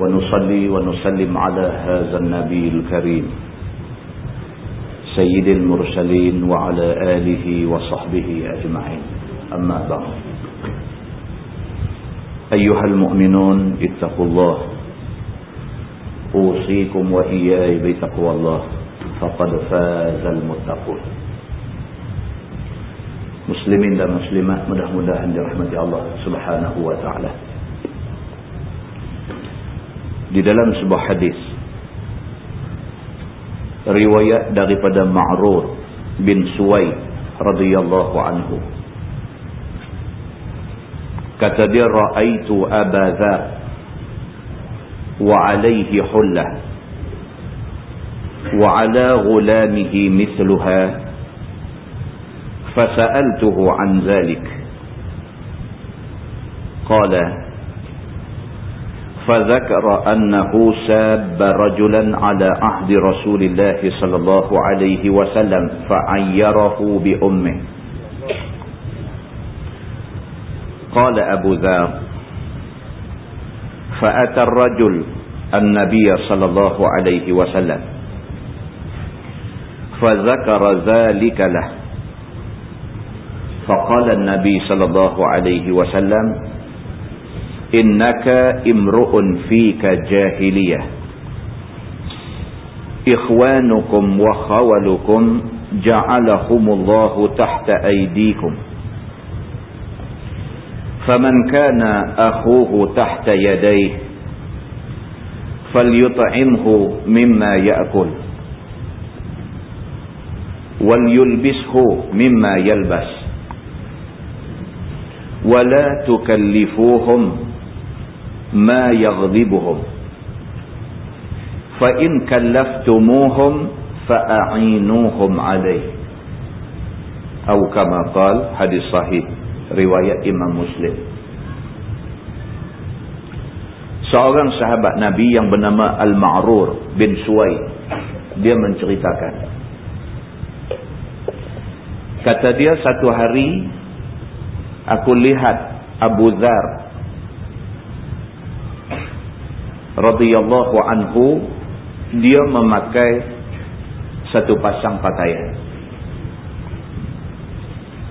ونصلي ونسلم على هذا النبي الكريم سيد المرسلين وعلى آله وصحبه أجمعين. أما بعد. أيها المؤمنون اتقوا الله. أوصيكم وإياي بتقوى الله. فقد فاز المتقون. muslimin dan muslimat mudah-mudahan dirahmati Subhanahu wa taala. Di dalam sebuah hadis riwayat daripada Ma'rur bin Suwaid radhiyallahu anhu kata dia raaitu Aba Dzar wa alayhi hullah wa ala ghulamihi mithluha فسألته عن ذلك قال فذكر أنه ساب رجلا على عهد رسول الله صلى الله عليه وسلم فعيره بأمه. قال أبو ذر فأتى الرجل النبي صلى الله عليه وسلم فذكر ذلك له. فقال النبي صلى الله عليه وسلم إنك امرؤ فيك جاهلية. إخوانكم وخولكم جعلهم الله تحت أيديكم. فمن كان أخوه تحت يديه فليطعمه مما يأكل وليلبسه مما يلبس ولا تكلفوهم ma yaghdibuhum. Fa in kallaftumuhum fa a'inuhum alayh atau kama qal hadis sahih riwayat imam muslim. Seorang sahabat nabi yang bernama al-ma'rur bin suwai dia menceritakan. Kata dia satu hari aku lihat Abu Dhar radhiyallahu anhu dia memakai satu pasang pakaian.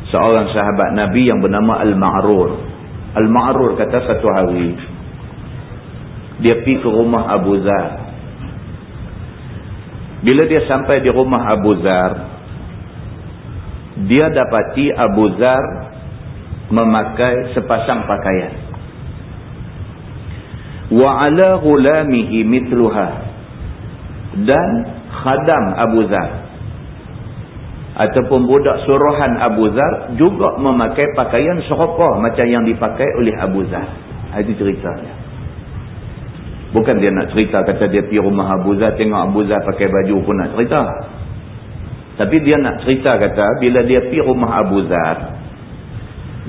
Seorang sahabat Nabi yang bernama Al-Ma'rur. Al-Ma'rur kata satu hari dia pergi ke rumah Abu Zar. Bila dia sampai di rumah Abu Zar dia dapati Abu Zar memakai sepasang pakaian wa ala ghulamihi mithluha. Dan khadam Abu Zar. Ataupun budak suruhan Abu Zar juga memakai pakaian serupa macam yang dipakai oleh Abu Zar. Itu ceritanya. Bukan dia nak cerita kata dia pergi rumah Abu Zar tengok Abu Zar pakai baju pun nak cerita. Tapi dia nak cerita kata bila dia pergi rumah Abu Zar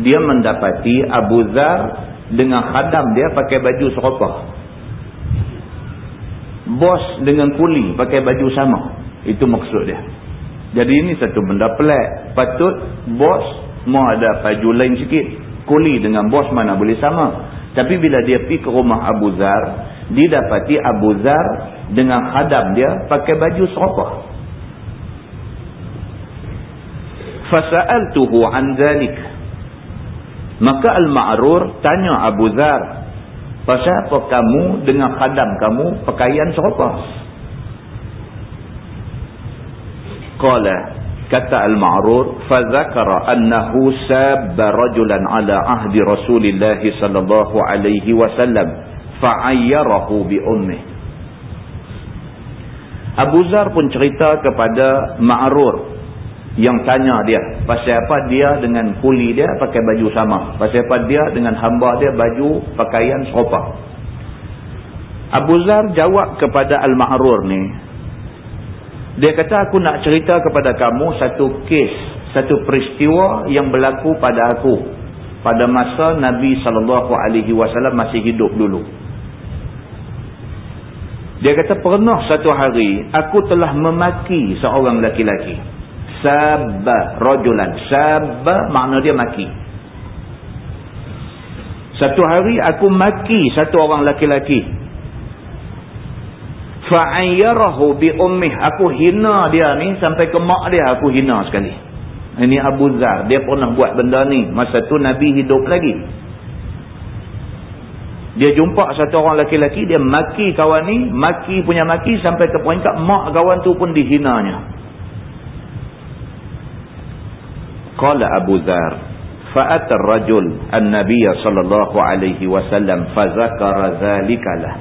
dia mendapati Abu Zar dengan khadam dia pakai baju serupa. Bos dengan kuli pakai baju sama. Itu maksud dia. Jadi ini satu benda pelik. Patut bos mau ada baju lain sikit. Kuli dengan bos mana boleh sama. Tapi bila dia pergi ke rumah Abu Zar, didapati Abu Zar dengan khadam dia pakai baju serupa. Fasa'altuhu an dhalika Maka Al-Ma'rur tanya Abu Zar, pasal apa kamu dengan khadam kamu pakaian serupa? Qala kata Al-Ma'rur, "Fadzakara annahu sabba rajulan 'ala ahdi Rasulillah sallallahu alaihi wasallam fa'ayyarahu bi ummihi." Abu Zar pun cerita kepada Ma'rur yang tanya dia pasal apa dia dengan kuli dia pakai baju sama pasal apa dia dengan hamba dia baju pakaian serupa Abu Zar jawab kepada Al-Ma'rur ni. Dia kata aku nak cerita kepada kamu satu kes, satu peristiwa yang berlaku pada aku pada masa Nabi SAW masih hidup dulu. Dia kata pernah satu hari aku telah memaki seorang laki-laki. Sabba rajulan. Sabba makna dia maki. Satu hari aku maki satu orang laki-laki. Fa'ayyarahu bi ummih. Aku hina dia ni sampai ke mak dia aku hina sekali. Ini Abu Zar. Dia pernah buat benda ni. Masa tu Nabi hidup lagi. Dia jumpa satu orang laki-laki, dia maki kawan ni, maki punya maki sampai ke peringkat mak kawan tu pun dihinanya. Qala Abu Dhar, fa'at ar-rajul an-nabiy sallallahu alaihi wasallam fa zakara zalikalah.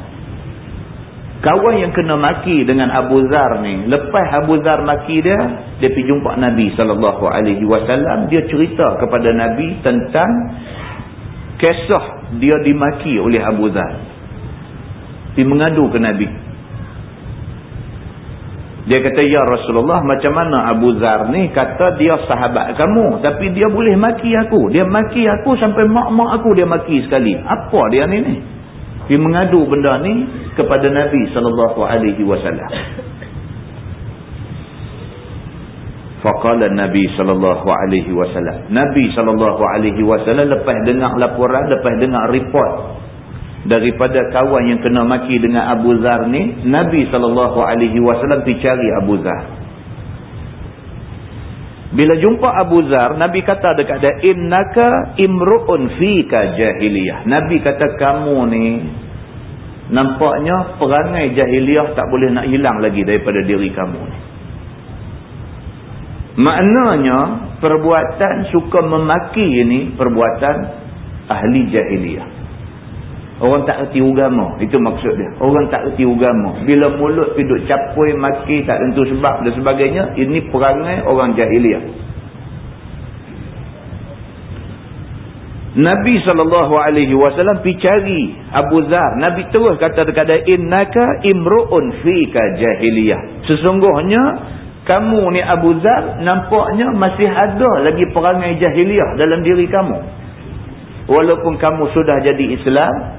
Kawan yang kena maki dengan Abu Zar ni, lepas Abu Zar maki dia, dia pergi jumpa Nabi sallallahu alaihi wasallam, dia cerita kepada Nabi tentang kisah dia dimaki oleh Abu Dhar. Dia mengadu ke Nabi. Dia kata, Ya Rasulullah, macam mana Abu Dhar ni kata dia sahabat kamu. Tapi dia boleh maki aku. Dia maki aku sampai mak-mak aku dia maki sekali. Apa dia ni ni? Dia mengadu benda ni kepada Nabi SAW. Faqala Nabi wasallam. Nabi wasallam lepas dengar laporan, lepas dengar report daripada kawan yang kena maki dengan Abu Zar ni, Nabi wasallam pergi cari Abu Zar. Bila jumpa Abu Zar, Nabi kata dekat dia, "Innaka imru'un fika jahiliyah." Nabi kata kamu ni nampaknya perangai jahiliyah tak boleh nak hilang lagi daripada diri kamu ni. Maknanya perbuatan suka memaki ini perbuatan ahli jahiliyah. Orang tak erti agama. Itu maksud dia. Orang tak erti agama. Bila mulut hidup capui, maki, tak tentu sebab dan sebagainya. Ini perangai orang jahiliyah. Nabi SAW pergi cari Abu Zar. Nabi terus kata dekat dia. Innaka imru'un fika jahiliyah. Sesungguhnya kamu ni Abu Zar nampaknya masih ada lagi perangai jahiliah dalam diri kamu. Walaupun kamu sudah jadi Islam,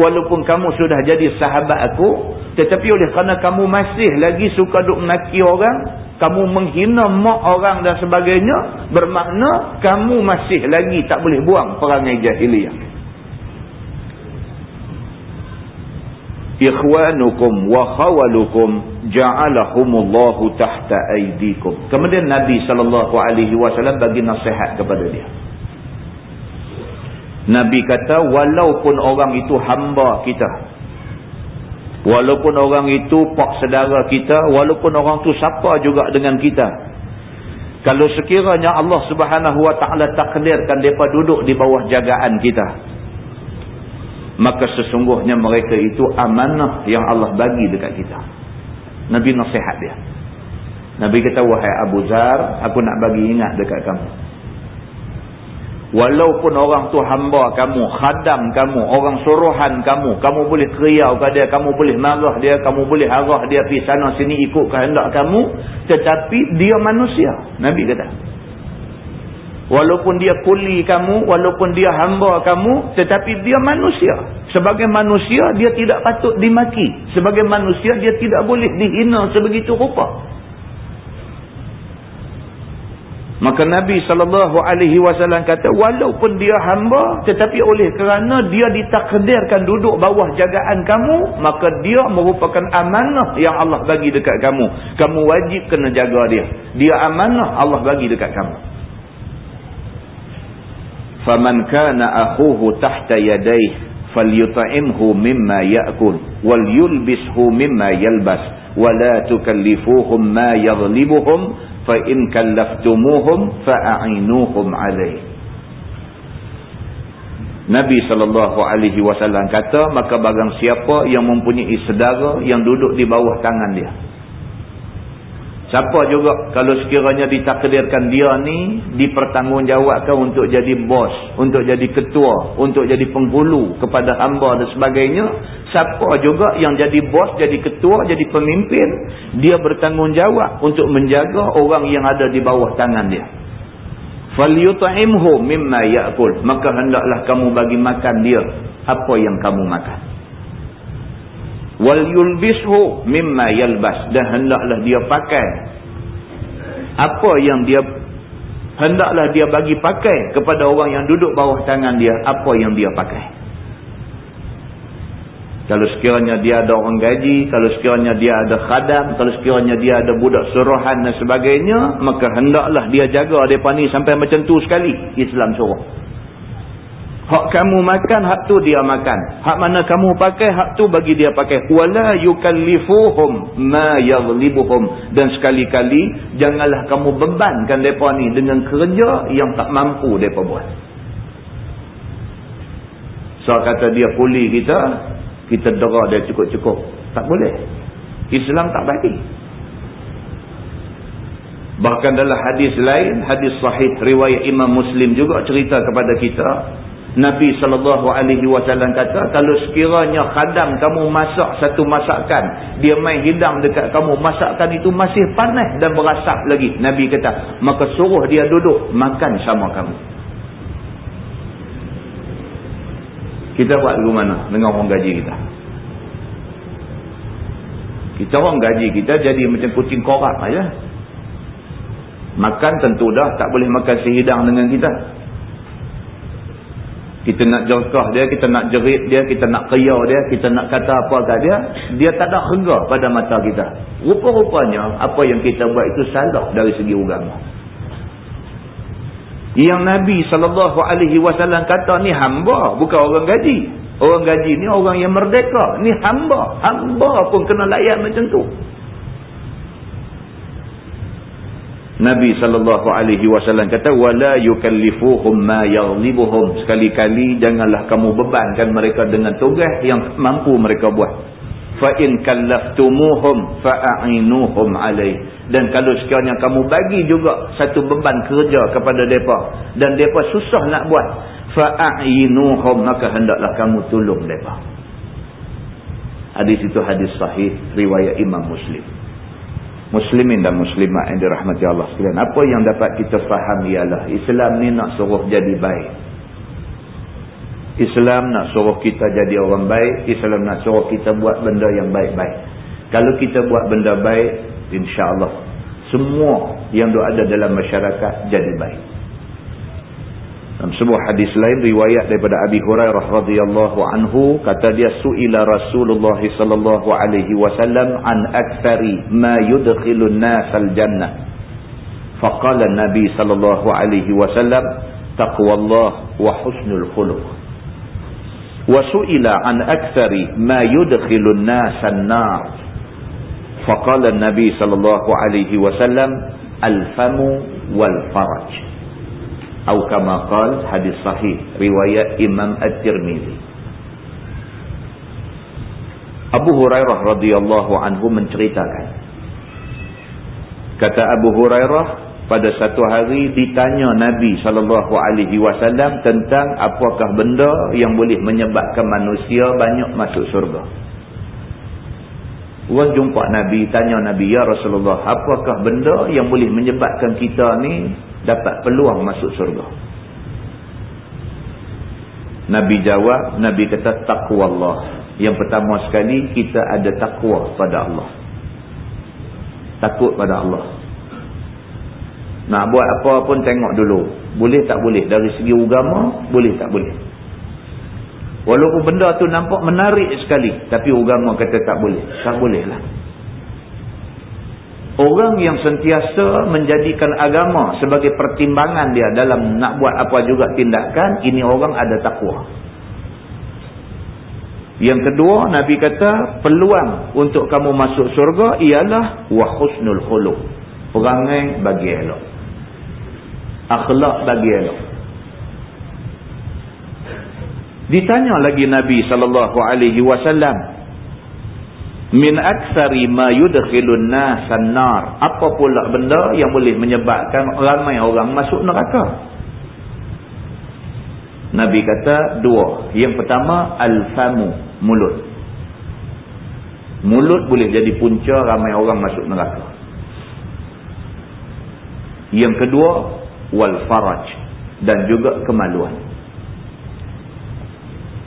walaupun kamu sudah jadi sahabat aku, tetapi oleh kerana kamu masih lagi suka duk maki orang, kamu menghina mak orang dan sebagainya, bermakna kamu masih lagi tak boleh buang perangai jahiliah. ikhwanukum wa khawalukum ja'alahumullahu tahta aydikum. Kemudian Nabi sallallahu alaihi wasallam bagi nasihat kepada dia. Nabi kata walaupun orang itu hamba kita. Walaupun orang itu pak saudara kita, walaupun orang itu siapa juga dengan kita. Kalau sekiranya Allah Subhanahu wa taala takdirkan depa duduk di bawah jagaan kita, maka sesungguhnya mereka itu amanah yang Allah bagi dekat kita. Nabi nasihat dia. Nabi kata, wahai Abu Zar, aku nak bagi ingat dekat kamu. Walaupun orang tu hamba kamu, khadam kamu, orang suruhan kamu, kamu boleh keriau ke dia, kamu boleh marah dia, kamu boleh arah dia pergi sana sini ikut kehendak kamu, tetapi dia manusia. Nabi kata. Walaupun dia kuli kamu, walaupun dia hamba kamu, tetapi dia manusia. Sebagai manusia, dia tidak patut dimaki. Sebagai manusia, dia tidak boleh dihina sebegitu rupa. Maka Nabi SAW kata, walaupun dia hamba, tetapi oleh kerana dia ditakdirkan duduk bawah jagaan kamu, maka dia merupakan amanah yang Allah bagi dekat kamu. Kamu wajib kena jaga dia. Dia amanah Allah bagi dekat kamu kana akhuhu tahta yadayhi falyut'imhu mimma ya'kul wal yulbishu mimma yalbas wala tukallifuhum ma yaghlibuhum fa in kallaftumuhum fa'ainuhum alayhi Nabi SAW kata, maka barang siapa yang mempunyai sedara yang duduk di bawah tangan dia. Siapa juga kalau sekiranya ditakdirkan dia ni dipertanggungjawabkan untuk jadi bos, untuk jadi ketua, untuk jadi penghulu kepada hamba dan sebagainya. Siapa juga yang jadi bos, jadi ketua, jadi pemimpin, dia bertanggungjawab untuk menjaga orang yang ada di bawah tangan dia. فَلْيُطْعِمْهُ مِمَّا يَأْكُلْ Maka hendaklah kamu bagi makan dia apa yang kamu makan. wal yulbishu mimma yalbas. Dan hendaklah dia pakai. Apa yang dia hendaklah dia bagi pakai kepada orang yang duduk bawah tangan dia apa yang dia pakai. Kalau sekiranya dia ada orang gaji, kalau sekiranya dia ada khadam, kalau sekiranya dia ada budak suruhan dan sebagainya, maka hendaklah dia jaga depan ni sampai macam tu sekali Islam suruh. Hak kamu makan, hak tu dia makan. Hak mana kamu pakai, hak tu bagi dia pakai. Wala yukallifuhum ma yaghlibuhum. Dan sekali-kali, janganlah kamu bebankan mereka ni dengan kerja yang tak mampu mereka buat. So kata dia kuli kita, kita dera dia cukup-cukup. Tak boleh. Islam tak bagi. Bahkan dalam hadis lain, hadis sahih riwayat Imam Muslim juga cerita kepada kita. Nabi SAW kata, kalau sekiranya khadam kamu masak satu masakan, dia main hidang dekat kamu, masakan itu masih panas dan berasap lagi. Nabi kata, maka suruh dia duduk makan sama kamu. Kita buat lagu mana dengan orang gaji kita? Kita orang gaji kita jadi macam kucing korak aja. Makan tentu dah tak boleh makan sehidang dengan kita. Kita nak jerkah dia, kita nak jerit dia, kita nak keyau dia, kita nak kata apa kat dia, dia tak ada harga pada mata kita. Rupa-rupanya apa yang kita buat itu salah dari segi agama. Yang Nabi SAW kata ni hamba bukan orang gaji. Orang gaji ni orang yang merdeka. Ni hamba. Hamba pun kena layak macam tu. Nabi SAW kata wala yukallifuhum ma yaghlibuhum. Sekali-kali janganlah kamu bebankan mereka dengan tugas yang mampu mereka buat. Fa in kallaftumuhum fa'ainuhum alaihi dan kalau sekiranya kamu bagi juga satu beban kerja kepada mereka dan mereka susah nak buat fa'ainuhum maka hendaklah kamu tolong mereka hadis itu hadis sahih riwayat imam muslim muslimin dan muslimat yang dirahmati Allah sekalian apa yang dapat kita faham ialah Islam ni nak suruh jadi baik Islam nak suruh kita jadi orang baik Islam nak suruh kita buat benda yang baik-baik kalau kita buat benda baik InsyaAllah. Semua yang ada dalam masyarakat jadi baik. Dalam sebuah hadis lain riwayat daripada Abi Hurairah radhiyallahu anhu kata dia suila Rasulullah sallallahu alaihi wasallam an aktsari ma yudkhilun nas al-jannah. Faqala Nabi sallallahu alaihi wasallam taqwallah wa husnul khuluq. Wa suila an aktsari ma yudkhilun nas an-nar. فقال النبي صلى الله عليه وسلم الفم والفرج atau kama qal hadis sahih riwayat Imam At-Tirmizi Abu Hurairah radhiyallahu anhu menceritakan. Kata Abu Hurairah pada satu hari ditanya Nabi sallallahu alaihi wasallam tentang apakah benda yang boleh menyebabkan manusia banyak masuk syurga. Orang jumpa Nabi, tanya Nabi, Ya Rasulullah, apakah benda yang boleh menyebabkan kita ni dapat peluang masuk surga? Nabi jawab, Nabi kata, taqwa Allah. Yang pertama sekali, kita ada takwa pada Allah. Takut pada Allah. Nak buat apa pun tengok dulu. Boleh tak boleh? Dari segi agama, boleh tak boleh? Walaupun benda tu nampak menarik sekali. Tapi agama kata tak boleh. Tak boleh lah. Orang yang sentiasa menjadikan agama sebagai pertimbangan dia dalam nak buat apa juga tindakan. Ini orang ada takwa. Yang kedua, Nabi kata peluang untuk kamu masuk surga ialah wahusnul khuluk. Perangai bagi elok. Akhlak bagi elok. Ditanya lagi Nabi sallallahu alaihi wasallam, min aksari ma yudkhilun nasan nar. Apa pula benda yang boleh menyebabkan ramai orang masuk neraka? Nabi kata dua. Yang pertama al-famu mulut. Mulut boleh jadi punca ramai orang masuk neraka. Yang kedua wal faraj dan juga kemaluan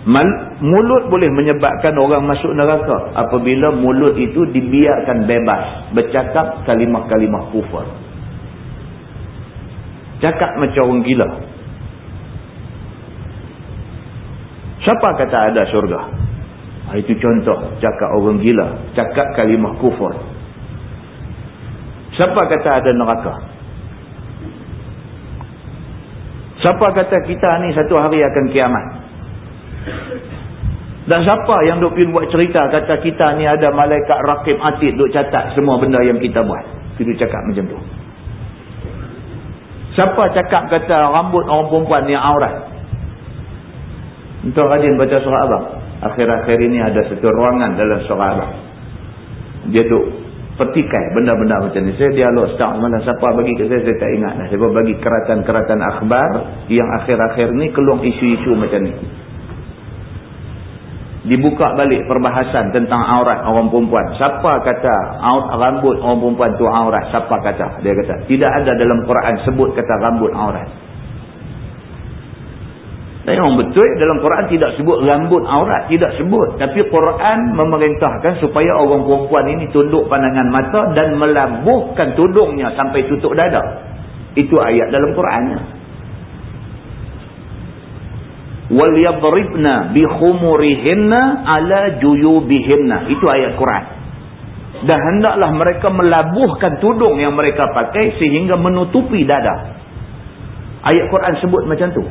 mulut boleh menyebabkan orang masuk neraka apabila mulut itu dibiarkan bebas bercakap kalimah-kalimah kufur. Cakap macam orang gila. Siapa kata ada syurga? Ah, itu contoh. Cakap orang gila. Cakap kalimah kufur. Siapa kata ada neraka? Siapa kata kita ni satu hari akan kiamat dan siapa yang duk pergi buat cerita kata kita ni ada malaikat rakib atid duk catat semua benda yang kita buat. Kita cakap macam tu. Siapa cakap kata rambut orang perempuan ni aurat? Untuk rajin baca surah abang. Akhir-akhir ini ada satu ruangan dalam surah abang. Dia duk petikai benda-benda macam ni. Saya dialog start mana siapa bagi ke saya, saya tak ingat. Saya bagi keratan-keratan akhbar yang akhir-akhir ni keluar isu-isu macam ni dibuka balik perbahasan tentang aurat orang perempuan. Siapa kata rambut orang perempuan tu aurat? Siapa kata? Dia kata, tidak ada dalam Quran sebut kata rambut aurat. Dan yang betul dalam Quran tidak sebut rambut aurat, tidak sebut. Tapi Quran memerintahkan supaya orang perempuan ini tunduk pandangan mata dan melabuhkan tudungnya sampai tutup dada. Itu ayat dalam Qurannya bi khumurihinna ala juyubihinna itu ayat Quran. Dan hendaklah mereka melabuhkan tudung yang mereka pakai sehingga menutupi dada. Ayat Quran sebut macam tu.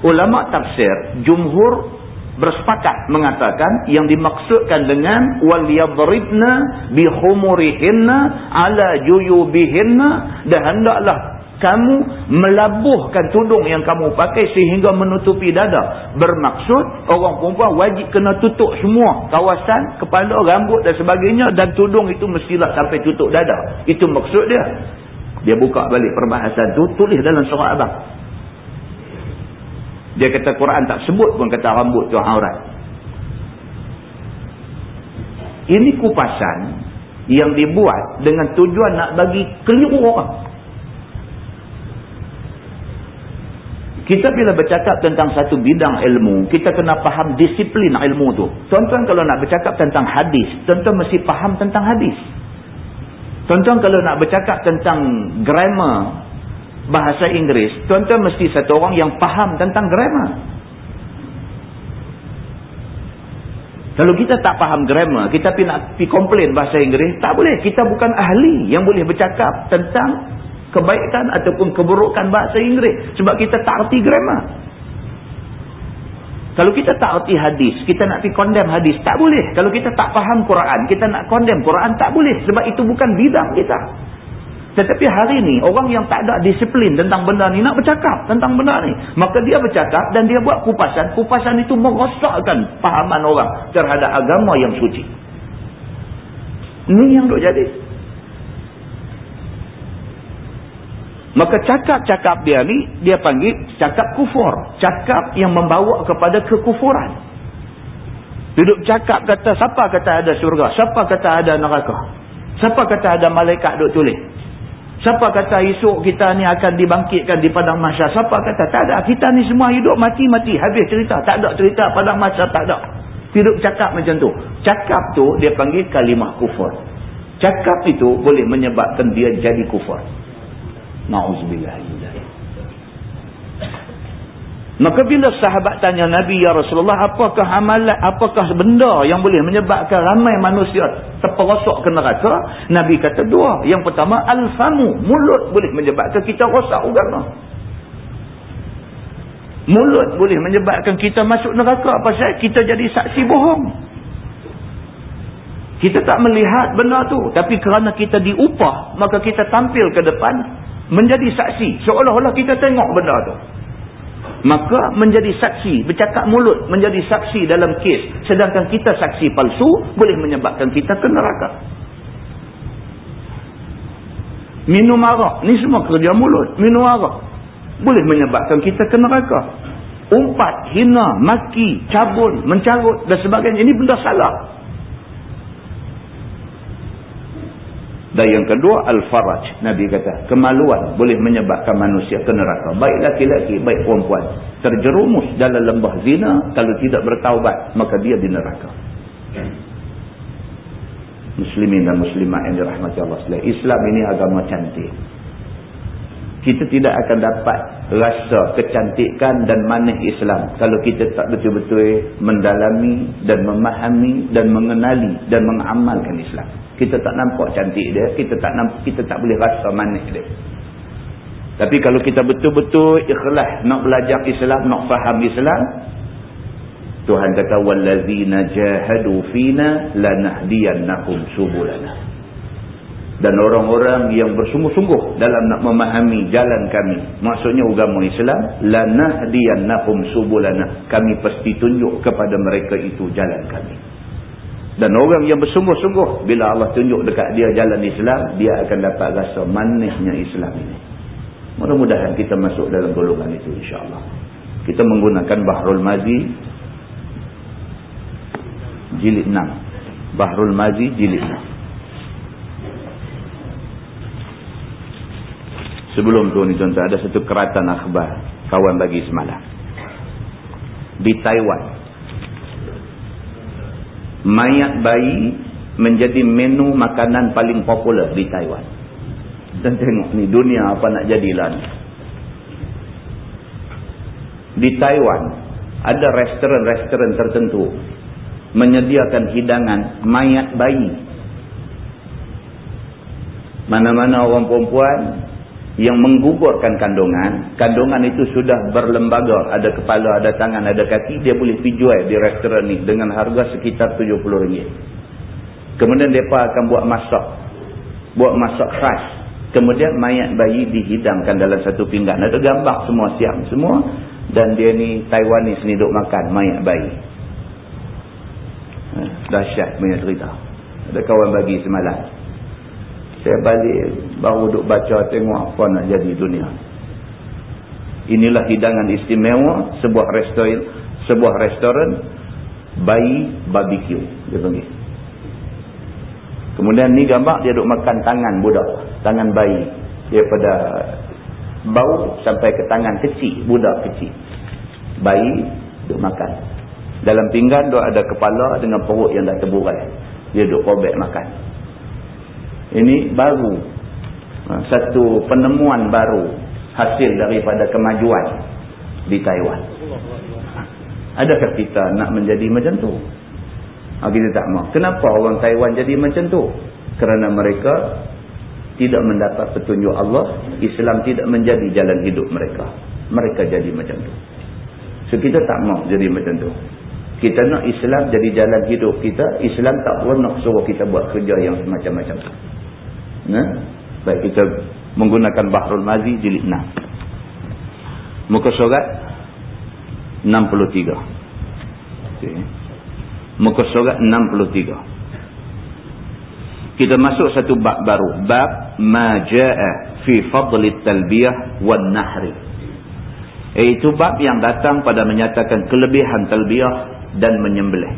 Ulama tafsir jumhur bersepakat mengatakan yang dimaksudkan dengan wal yadribna bi khumurihinna ala juyubihinna dan hendaklah kamu melabuhkan tudung yang kamu pakai sehingga menutupi dada. Bermaksud orang perempuan wajib kena tutup semua kawasan, kepala, rambut dan sebagainya dan tudung itu mestilah sampai tutup dada. Itu maksud dia. Dia buka balik perbahasan tu, tulis dalam surah abang. Dia kata Quran tak sebut pun kata rambut tu aurat. Ini kupasan yang dibuat dengan tujuan nak bagi keliru orang. Kita bila bercakap tentang satu bidang ilmu, kita kena faham disiplin ilmu tu. Tuan-tuan kalau nak bercakap tentang hadis, tuan-tuan mesti faham tentang hadis. Tuan-tuan kalau nak bercakap tentang grammar bahasa Inggeris, tuan-tuan mesti satu orang yang faham tentang grammar. Kalau kita tak faham grammar, kita pergi nak pergi komplain bahasa Inggeris, tak boleh. Kita bukan ahli yang boleh bercakap tentang kebaikan ataupun keburukan bahasa Inggeris. Sebab kita tak erti grammar. Kalau kita tak erti hadis kita nak pergi condemn hadis tak boleh. Kalau kita tak faham Quran kita nak condemn Quran tak boleh. Sebab itu bukan bidang kita. Tetapi hari ni orang yang tak ada disiplin tentang benda ni nak bercakap tentang benda ni. Maka dia bercakap dan dia buat kupasan. Kupasan itu merosakkan pahaman orang terhadap agama yang suci. Ni yang duk jadi Maka cakap-cakap dia ni, dia panggil cakap kufur. Cakap yang membawa kepada kekufuran. Duduk cakap kata, siapa kata ada syurga? Siapa kata ada neraka? Siapa kata ada malaikat duduk tulis? Siapa kata esok kita ni akan dibangkitkan di padang masyar? Siapa kata? Tak ada. Kita ni semua hidup mati-mati. Habis cerita. Tak ada cerita padang masyar. Tak ada. Hidup cakap macam tu. Cakap tu dia panggil kalimah kufur. Cakap itu boleh menyebabkan dia jadi kufur. Na'udzubillah. Maka bila sahabat tanya Nabi Ya Rasulullah apakah amalan, apakah benda yang boleh menyebabkan ramai manusia terperosok ke neraka? Nabi kata dua. Yang pertama al-famu. Mulut boleh menyebabkan kita rosak agama. Mulut boleh menyebabkan kita masuk neraka. Pasal kita jadi saksi bohong. Kita tak melihat benda tu. Tapi kerana kita diupah, maka kita tampil ke depan menjadi saksi. Seolah-olah kita tengok benda tu. Maka menjadi saksi bercakap mulut menjadi saksi dalam kes. Sedangkan kita saksi palsu boleh menyebabkan kita ke neraka. Minum arak ni semua kerja mulut. Minum arak boleh menyebabkan kita ke neraka. Umpat, hina, maki, cabun, mencarut dan sebagainya. Ini benda salah Dan yang kedua, Al-Faraj. Nabi kata, kemaluan boleh menyebabkan manusia ke neraka. Baik laki-laki, baik perempuan. Terjerumus dalam lembah zina, kalau tidak bertaubat, maka dia di neraka. Muslimin dan muslimat yang dirahmati Allah SWT. Islam ini agama cantik. Kita tidak akan dapat rasa kecantikan dan manis Islam kalau kita tak betul-betul mendalami dan memahami dan mengenali dan mengamalkan Islam kita tak nampak cantik dia kita tak nampak, kita tak boleh rasa manis dia. Tapi kalau kita betul-betul ikhlas nak belajar Islam nak faham Islam Tuhan kata wallazina jahadu fina lanahdiyannahum subulana. Dan orang-orang yang bersungguh-sungguh dalam nak memahami jalan kami maksudnya agama Islam lanahdiyannahum subulana. Kami pasti tunjuk kepada mereka itu jalan kami dan orang yang bersungguh-sungguh bila Allah tunjuk dekat dia jalan Islam, dia akan dapat rasa manisnya Islam ini. Mudah-mudahan kita masuk dalam golongan itu insya-Allah. Kita menggunakan Bahrul Mazi jilid 6. Bahrul Mazi jilid 6. Sebelum tu ni tuan-tuan ada satu keratan akhbar kawan bagi semalam. Di Taiwan mayat bayi menjadi menu makanan paling popular di Taiwan. Dan tengok ni dunia apa nak jadilah ni. Di Taiwan ada restoran-restoran tertentu menyediakan hidangan mayat bayi. Mana-mana orang perempuan yang menggugurkan kandungan, kandungan itu sudah berlembaga, ada kepala, ada tangan, ada kaki, dia boleh pergi jual di restoran ni dengan harga sekitar RM70. Kemudian mereka akan buat masak, buat masak khas. Kemudian mayat bayi dihidangkan dalam satu pinggan. Ada gambar semua siap semua. Dan dia ni Taiwanese ni duk makan mayat bayi. Ha, dahsyat punya cerita. Ada kawan bagi semalam. Saya balik baru duk baca tengok apa nak jadi dunia. Inilah hidangan istimewa sebuah restoran sebuah restoran bayi barbecue dia panggil. Kemudian ni gambar dia duk makan tangan budak, tangan bayi daripada bau sampai ke tangan kecil, budak kecil. Bayi duk makan. Dalam pinggan duk ada kepala dengan perut yang dah terburai. Dia duk robek makan. Ini baru. Ha, satu penemuan baru. Hasil daripada kemajuan di Taiwan. Adakah kita nak menjadi macam tu? Ha, kita tak mahu. Kenapa orang Taiwan jadi macam tu? Kerana mereka tidak mendapat petunjuk Allah. Islam tidak menjadi jalan hidup mereka. Mereka jadi macam tu. So kita tak mahu jadi macam tu. Kita nak Islam jadi jalan hidup kita. Islam tak pernah suruh kita buat kerja yang semacam-macam tu. Nah, baik kita menggunakan Bahrul Mazi jilid 6. Muka surat 63. Okay. Muka surat 63. Kita masuk satu bab baru, bab ma jaa fi fadli talbiyah wan nahri. Itu bab yang datang pada menyatakan kelebihan talbiyah dan menyembelih.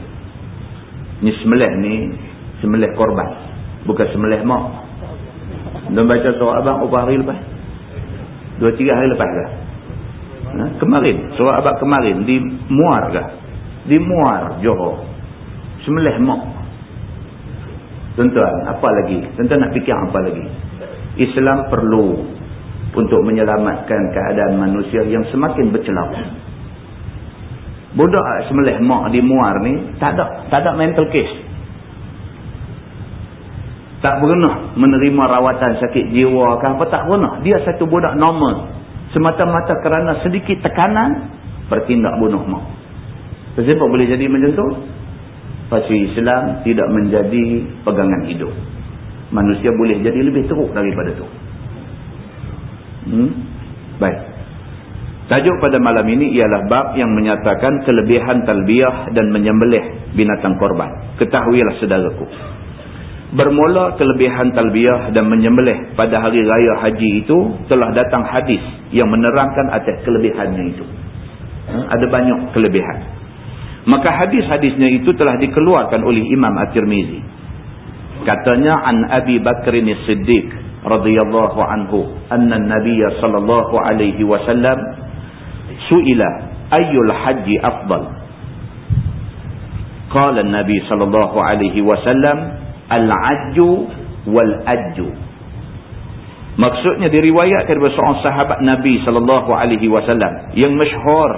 Ni sembelih ni sembelih korban, bukan sembelih mak. Dan baca surah abang berapa hari lepas? Dua tiga hari lepas kah? Ha? Kemarin. Surah abang kemarin. Di Muar kah? Di Muar, Johor. Semelih mak. Tuan-tuan, apa lagi? Tuan-tuan nak fikir apa lagi? Islam perlu untuk menyelamatkan keadaan manusia yang semakin bercelau. Budak semelih mak di Muar ni, tak ada, tak ada mental case tak pernah menerima rawatan sakit jiwa ke apa tak pernah dia satu budak normal semata-mata kerana sedikit tekanan bertindak bunuh mak kenapa boleh jadi macam tu pasal Islam tidak menjadi pegangan hidup manusia boleh jadi lebih teruk daripada tu hmm? baik Tajuk pada malam ini ialah bab yang menyatakan kelebihan talbiyah dan menyembelih binatang korban. Ketahuilah saudaraku. Bermula kelebihan talbiyah dan menyembelih pada hari raya haji itu telah datang hadis yang menerangkan atas kelebihannya itu. Ha? Ada banyak kelebihan. Maka hadis-hadisnya itu telah dikeluarkan oleh Imam At-Tirmizi. Katanya an Abi Bakrin Siddiq radhiyallahu anhu anna an-nabiy sallallahu alaihi wasallam su'ila ayyul haji afdal. Qala an-nabi sallallahu alaihi wasallam al-ajju wal-ajju. Maksudnya diriwayatkan daripada seorang sahabat Nabi sallallahu alaihi wasallam yang masyhur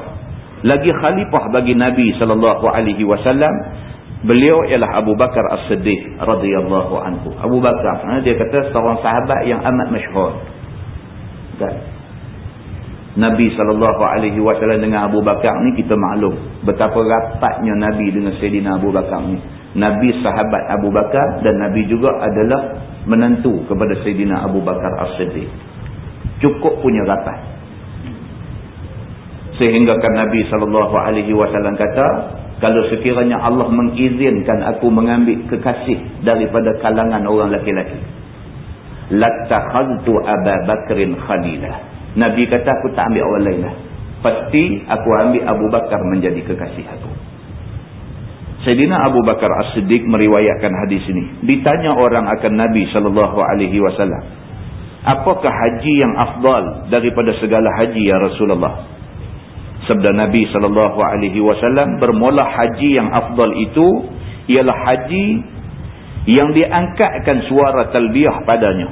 lagi khalifah bagi Nabi sallallahu alaihi wasallam beliau ialah Abu Bakar As-Siddiq radhiyallahu anhu. Abu Bakar ha, dia kata seorang sahabat yang amat masyhur. Kan? Nabi sallallahu alaihi wasallam dengan Abu Bakar ni kita maklum betapa rapatnya Nabi dengan Sayyidina Abu Bakar ni. Nabi sahabat Abu Bakar dan Nabi juga adalah menantu kepada Sayyidina Abu Bakar As-Siddiq. Cukup punya rapat. Sehingga kan Nabi SAW kata, kalau sekiranya Allah mengizinkan aku mengambil kekasih daripada kalangan orang laki-laki. Lattakhadtu Aba Bakrin Khalilah. Nabi kata aku tak ambil orang lain lah. Pasti aku ambil Abu Bakar menjadi kekasih aku. Sayyidina Abu Bakar As-Siddiq meriwayatkan hadis ini. Ditanya orang akan Nabi sallallahu alaihi wasallam, "Apakah haji yang afdal daripada segala haji ya Rasulullah?" Sabda Nabi sallallahu alaihi wasallam, "Bermula haji yang afdal itu ialah haji yang diangkatkan suara talbiyah padanya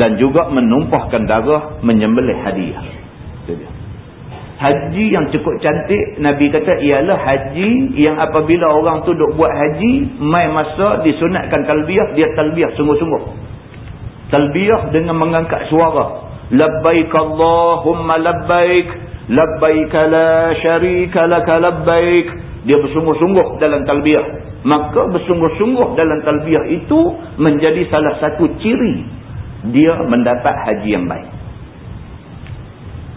dan juga menumpahkan darah menyembelih hadiah." Itu dia. Haji yang cukup cantik, Nabi kata ialah haji yang apabila orang tu duk buat haji, mai masa disunatkan talbiyah, dia talbiyah sungguh-sungguh. Talbiyah dengan mengangkat suara. Labbaik Allahumma labbaik, labbaik la syarika laka labbaik. Dia bersungguh-sungguh dalam talbiyah. Maka bersungguh-sungguh dalam talbiyah itu menjadi salah satu ciri dia mendapat haji yang baik.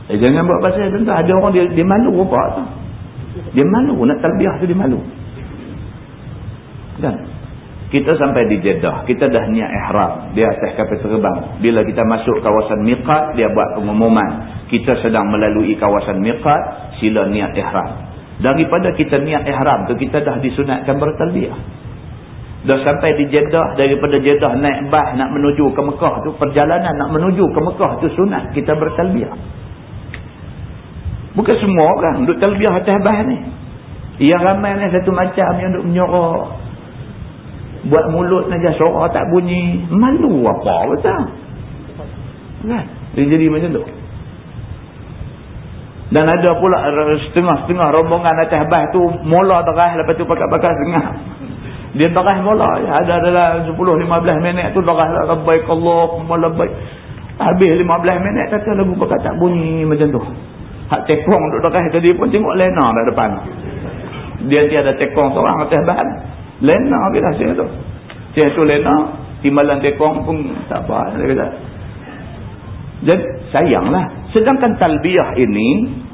Eh, jangan buat pasal tentu ada orang dia, dia malu apa tu. Dia malu nak talbiah tu dia malu. Kan? Kita sampai di Jeddah, kita dah niat ihram di atas kapal terbang. Bila kita masuk kawasan miqat, dia buat pengumuman. Kita sedang melalui kawasan miqat, sila niat ihram. Daripada kita niat ihram tu kita dah disunatkan bertalbiah. Dah sampai di Jeddah, daripada Jeddah naik bah nak menuju ke Mekah tu, perjalanan nak menuju ke Mekah tu sunat kita bertalbiah. Bukan semua orang duduk talbiah atas bah ni. Yang ramai ni satu macam yang duduk menyorok. Buat mulut saja suara tak bunyi. Malu apa betul? Kan? Dia jadi macam tu. Dan ada pula setengah-setengah rombongan atas bah tu mula terah lepas tu pakai-pakai setengah. Dia terah mula. Ada dalam 10-15 minit tu terah lah. Baik Allah. Habis 15 minit kata lagu pakai tak bunyi macam tu. Hak tekong duduk dekat tadi pun tengok lena dah depan. Dia tiada tekong seorang atas bahan. Lena bila saya tu. Saya tu lena, timbalan tekong pun tak apa. Dia kata. Jadi sayanglah. Sedangkan talbiyah ini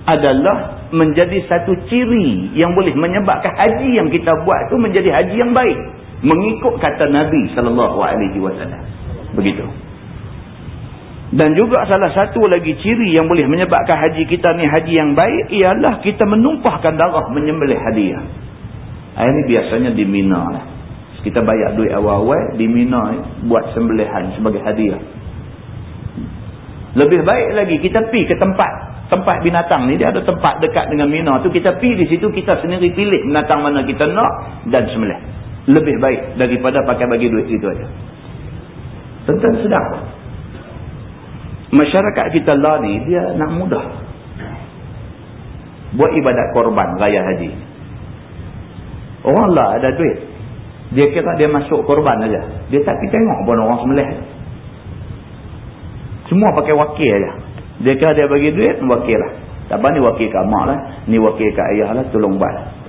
adalah menjadi satu ciri yang boleh menyebabkan haji yang kita buat tu menjadi haji yang baik. Mengikut kata Nabi SAW. Begitu. Dan juga salah satu lagi ciri yang boleh menyebabkan haji kita ni haji yang baik ialah kita menumpahkan darah menyembelih hadiah. Ini biasanya di Mina lah. Kita bayar duit awal-awal di Mina buat sembelihan sebagai hadiah. Lebih baik lagi kita pi ke tempat tempat binatang ni dia ada tempat dekat dengan Mina tu kita pi di situ kita sendiri pilih binatang mana kita nak dan sembelih. Lebih baik daripada pakai bagi duit itu aja. Tentang sedap masyarakat kita lah ni dia nak mudah. Buat ibadat korban raya haji. Orang lah ada duit. Dia kira dia masuk korban aja. Dia tak pergi tengok pun orang semelih semua pakai wakil aja. Dia kira dia bagi duit wakil lah. Tak apa ni wakil kat mak lah. Ni wakil kat ayah lah tolong buat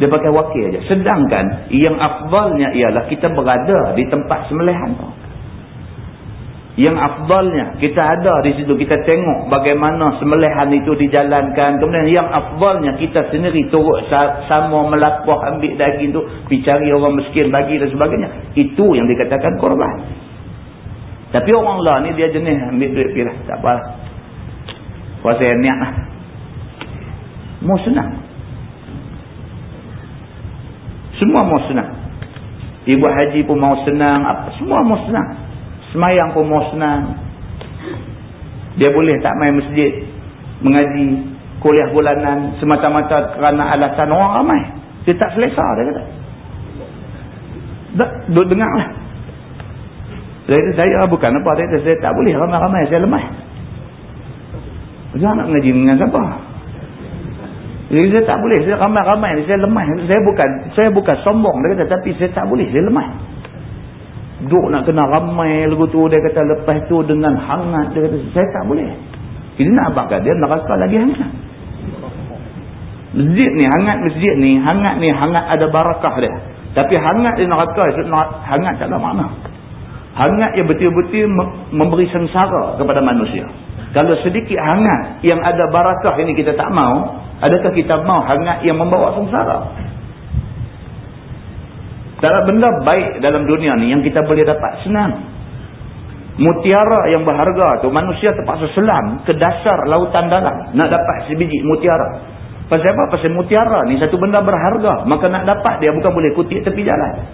dia pakai wakil aja. Sedangkan yang afdalnya ialah kita berada di tempat semelihan yang afdalnya kita ada di situ kita tengok bagaimana sembelihan itu dijalankan. Kemudian yang afdalnya kita sendiri turut sama melapah ambil daging tu pergi cari orang miskin bagi dan sebagainya. Itu yang dikatakan korban. Tapi orang lah ni dia jenis ambil duit pergi lah tak apa puasa yang niat lah. Mau senang. Semua mau senang. Ibu haji pun mau senang apa semua mau senang Semayang pun mau senang. Dia boleh tak main masjid. Mengaji. Kuliah bulanan. Semata-mata kerana alasan orang ramai. Dia tak selesa dia kata. Duduk dengar lah. Saya saya bukan apa. Kata, saya tak boleh ramai-ramai. Saya lemah. Jangan nak mengaji dengan siapa? Jadi saya tak boleh. Saya ramai-ramai. Saya lemah. Saya bukan saya bukan sombong. Dia kata, tapi saya tak boleh. Saya lemah. Duk nak kena ramai lagu tu dia kata lepas tu dengan hangat dia kata saya tak boleh. Ini nak abang dia neraka lagi hangat. Masjid ni hangat masjid ni hangat ni hangat ada barakah dia. Tapi hangat di neraka hangat tak ada makna. Hangat yang betul-betul memberi sengsara kepada manusia. Kalau sedikit hangat yang ada barakah ini kita tak mau, adakah kita mau hangat yang membawa sengsara? Tak benda baik dalam dunia ni yang kita boleh dapat senang. Mutiara yang berharga tu manusia terpaksa selam ke dasar lautan dalam nak dapat sebiji mutiara. Pasal apa? Pasal mutiara ni satu benda berharga. Maka nak dapat dia bukan boleh kutip tepi jalan.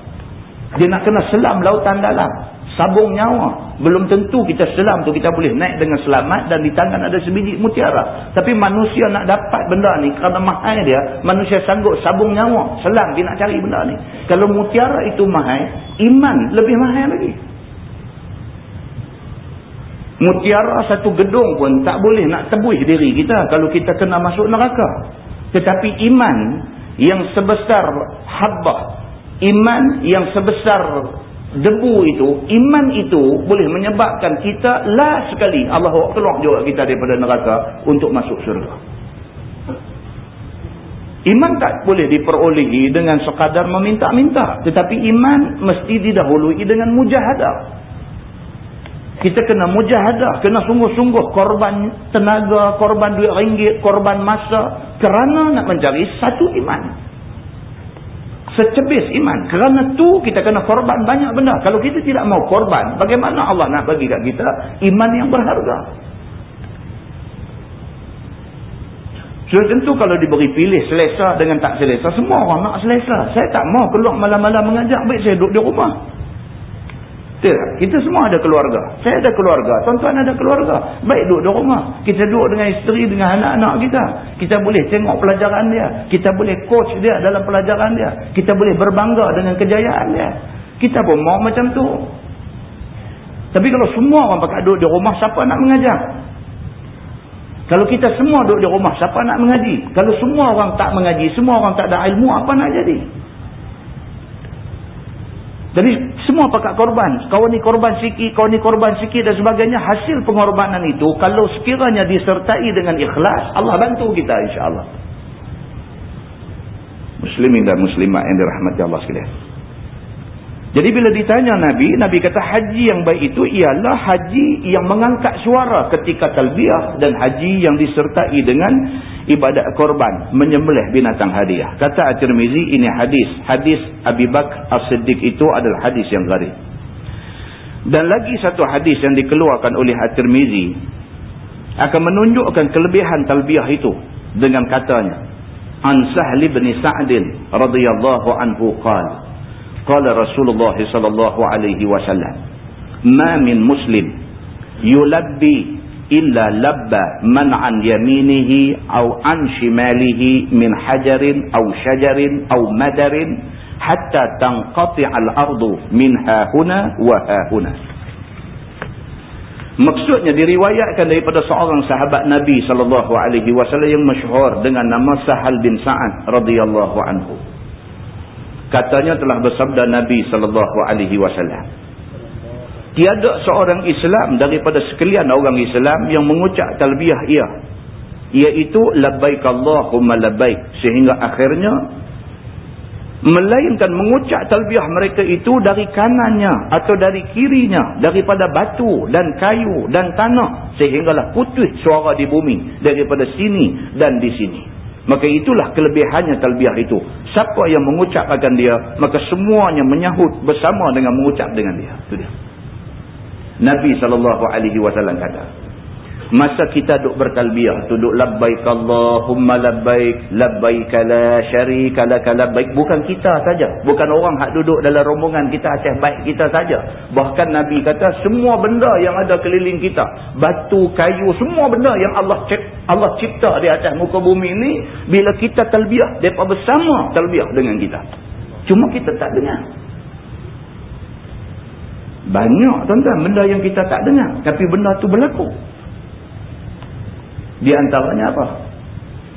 Dia nak kena selam lautan dalam sabung nyawa. Belum tentu kita selam tu kita boleh naik dengan selamat dan di tangan ada sebiji mutiara. Tapi manusia nak dapat benda ni kerana mahal dia, manusia sanggup sabung nyawa. Selam dia nak cari benda ni. Kalau mutiara itu mahal, iman lebih mahal lagi. Mutiara satu gedung pun tak boleh nak tebuih diri kita kalau kita kena masuk neraka. Tetapi iman yang sebesar habbah, iman yang sebesar debu itu, iman itu boleh menyebabkan kita last sekali Allah keluar juga kita daripada neraka untuk masuk syurga. Iman tak boleh diperolehi dengan sekadar meminta-minta. Tetapi iman mesti didahului dengan mujahadah. Kita kena mujahadah, kena sungguh-sungguh korban tenaga, korban duit ringgit, korban masa kerana nak mencari satu iman secebis iman. Kerana tu kita kena korban banyak benda. Kalau kita tidak mau korban, bagaimana Allah nak bagi kat kita iman yang berharga? So tentu kalau diberi pilih selesa dengan tak selesa, semua orang nak selesa. Saya tak mau keluar malam-malam mengajak, baik saya duduk di rumah. Tak, kita semua ada keluarga. Saya ada keluarga. Tuan-tuan ada keluarga. Baik duduk di rumah. Kita duduk dengan isteri, dengan anak-anak kita. Kita boleh tengok pelajaran dia. Kita boleh coach dia dalam pelajaran dia. Kita boleh berbangga dengan kejayaan dia. Kita pun mau macam tu. Tapi kalau semua orang pakai duduk di rumah, siapa nak mengajar? Kalau kita semua duduk di rumah, siapa nak mengaji? Kalau semua orang tak mengaji, semua orang tak ada ilmu, apa nak jadi? Jadi semua pakat korban. Kau ni korban sikit, kau ni korban sikit dan sebagainya. Hasil pengorbanan itu kalau sekiranya disertai dengan ikhlas, Allah bantu kita insya-Allah. Muslimin dan muslimat yang dirahmati Allah sekalian. Jadi bila ditanya Nabi, Nabi kata haji yang baik itu ialah haji yang mengangkat suara ketika talbiah dan haji yang disertai dengan ibadat korban, menyembelih binatang hadiah. Kata At-Tirmizi ini hadis. Hadis Abi Bakr As-Siddiq itu adalah hadis yang gharib. Dan lagi satu hadis yang dikeluarkan oleh At-Tirmizi akan menunjukkan kelebihan talbiah itu dengan katanya. An Sahl bin Sa'd radhiyallahu anhu qala Qala Rasulullah sallallahu alaihi wasallam, "Ma min muslim yulabbi illa labba man an yaminihi aw an shimalihi min hajarin aw shajarin aw madarin hatta tanqati' al-ardu minha huna wa huna." Maksudnya diriwayatkan daripada seorang sahabat Nabi sallallahu alaihi wasallam yang masyhur dengan nama Sahal bin Sa'ad radhiyallahu anhu katanya telah bersabda Nabi sallallahu alaihi wasallam tiada seorang Islam daripada sekalian orang Islam yang mengucap talbiyah ia. Iaitu labbaik Allahumma labbaik. Sehingga akhirnya melainkan mengucap talbiah mereka itu dari kanannya atau dari kirinya daripada batu dan kayu dan tanah sehinggalah putus suara di bumi daripada sini dan di sini. Maka itulah kelebihannya talbiah itu. Siapa yang mengucapkan dia maka semuanya menyahut bersama dengan mengucap dengan dia. Itu dia Nabi SAW kata Masa kita duk bertalbiah tu duk labbaik Allahumma labbaik labbaik la syarika lak labbaik. Bukan kita saja. Bukan orang hak duduk dalam rombongan kita acah baik kita saja. Bahkan nabi kata semua benda yang ada keliling kita batu kayu semua benda yang Allah Allah cipta di atas muka bumi ini bila kita talbiah depa bersama talbiah dengan kita. Cuma kita tak dengar banyak tuan-tuan benda yang kita tak dengar tapi benda tu berlaku di antaranya apa?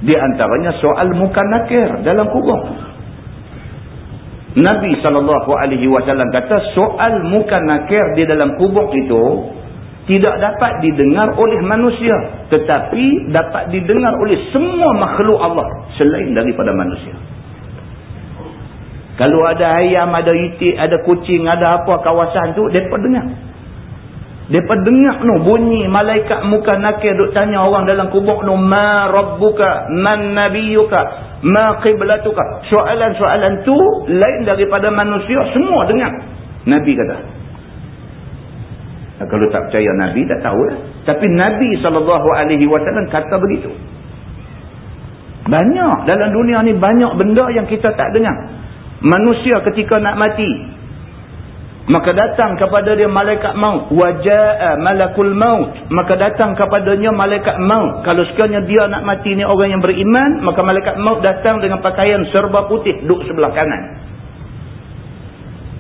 Di antaranya soal muka nakir dalam kubur. Nabi SAW kata soal muka nakir di dalam kubur itu tidak dapat didengar oleh manusia. Tetapi dapat didengar oleh semua makhluk Allah selain daripada manusia. Kalau ada ayam, ada itik, ada kucing, ada apa kawasan tu, mereka dengar. Mereka dengar no, bunyi malaikat muka nakir duk tanya orang dalam kubur no, ma rabbuka, man nabiyuka, ma qiblatuka. Soalan-soalan tu lain daripada manusia semua dengar. Nabi kata. Nah, kalau tak percaya Nabi tak tahu lah. Tapi Nabi SAW kata begitu. Banyak dalam dunia ni banyak benda yang kita tak dengar. Manusia ketika nak mati maka datang kepada dia malaikat maut. Wajaa malakul maut. Maka datang kepadanya malaikat maut. Kalau sekiranya dia nak mati ni orang yang beriman maka malaikat maut datang dengan pakaian serba putih duduk sebelah kanan.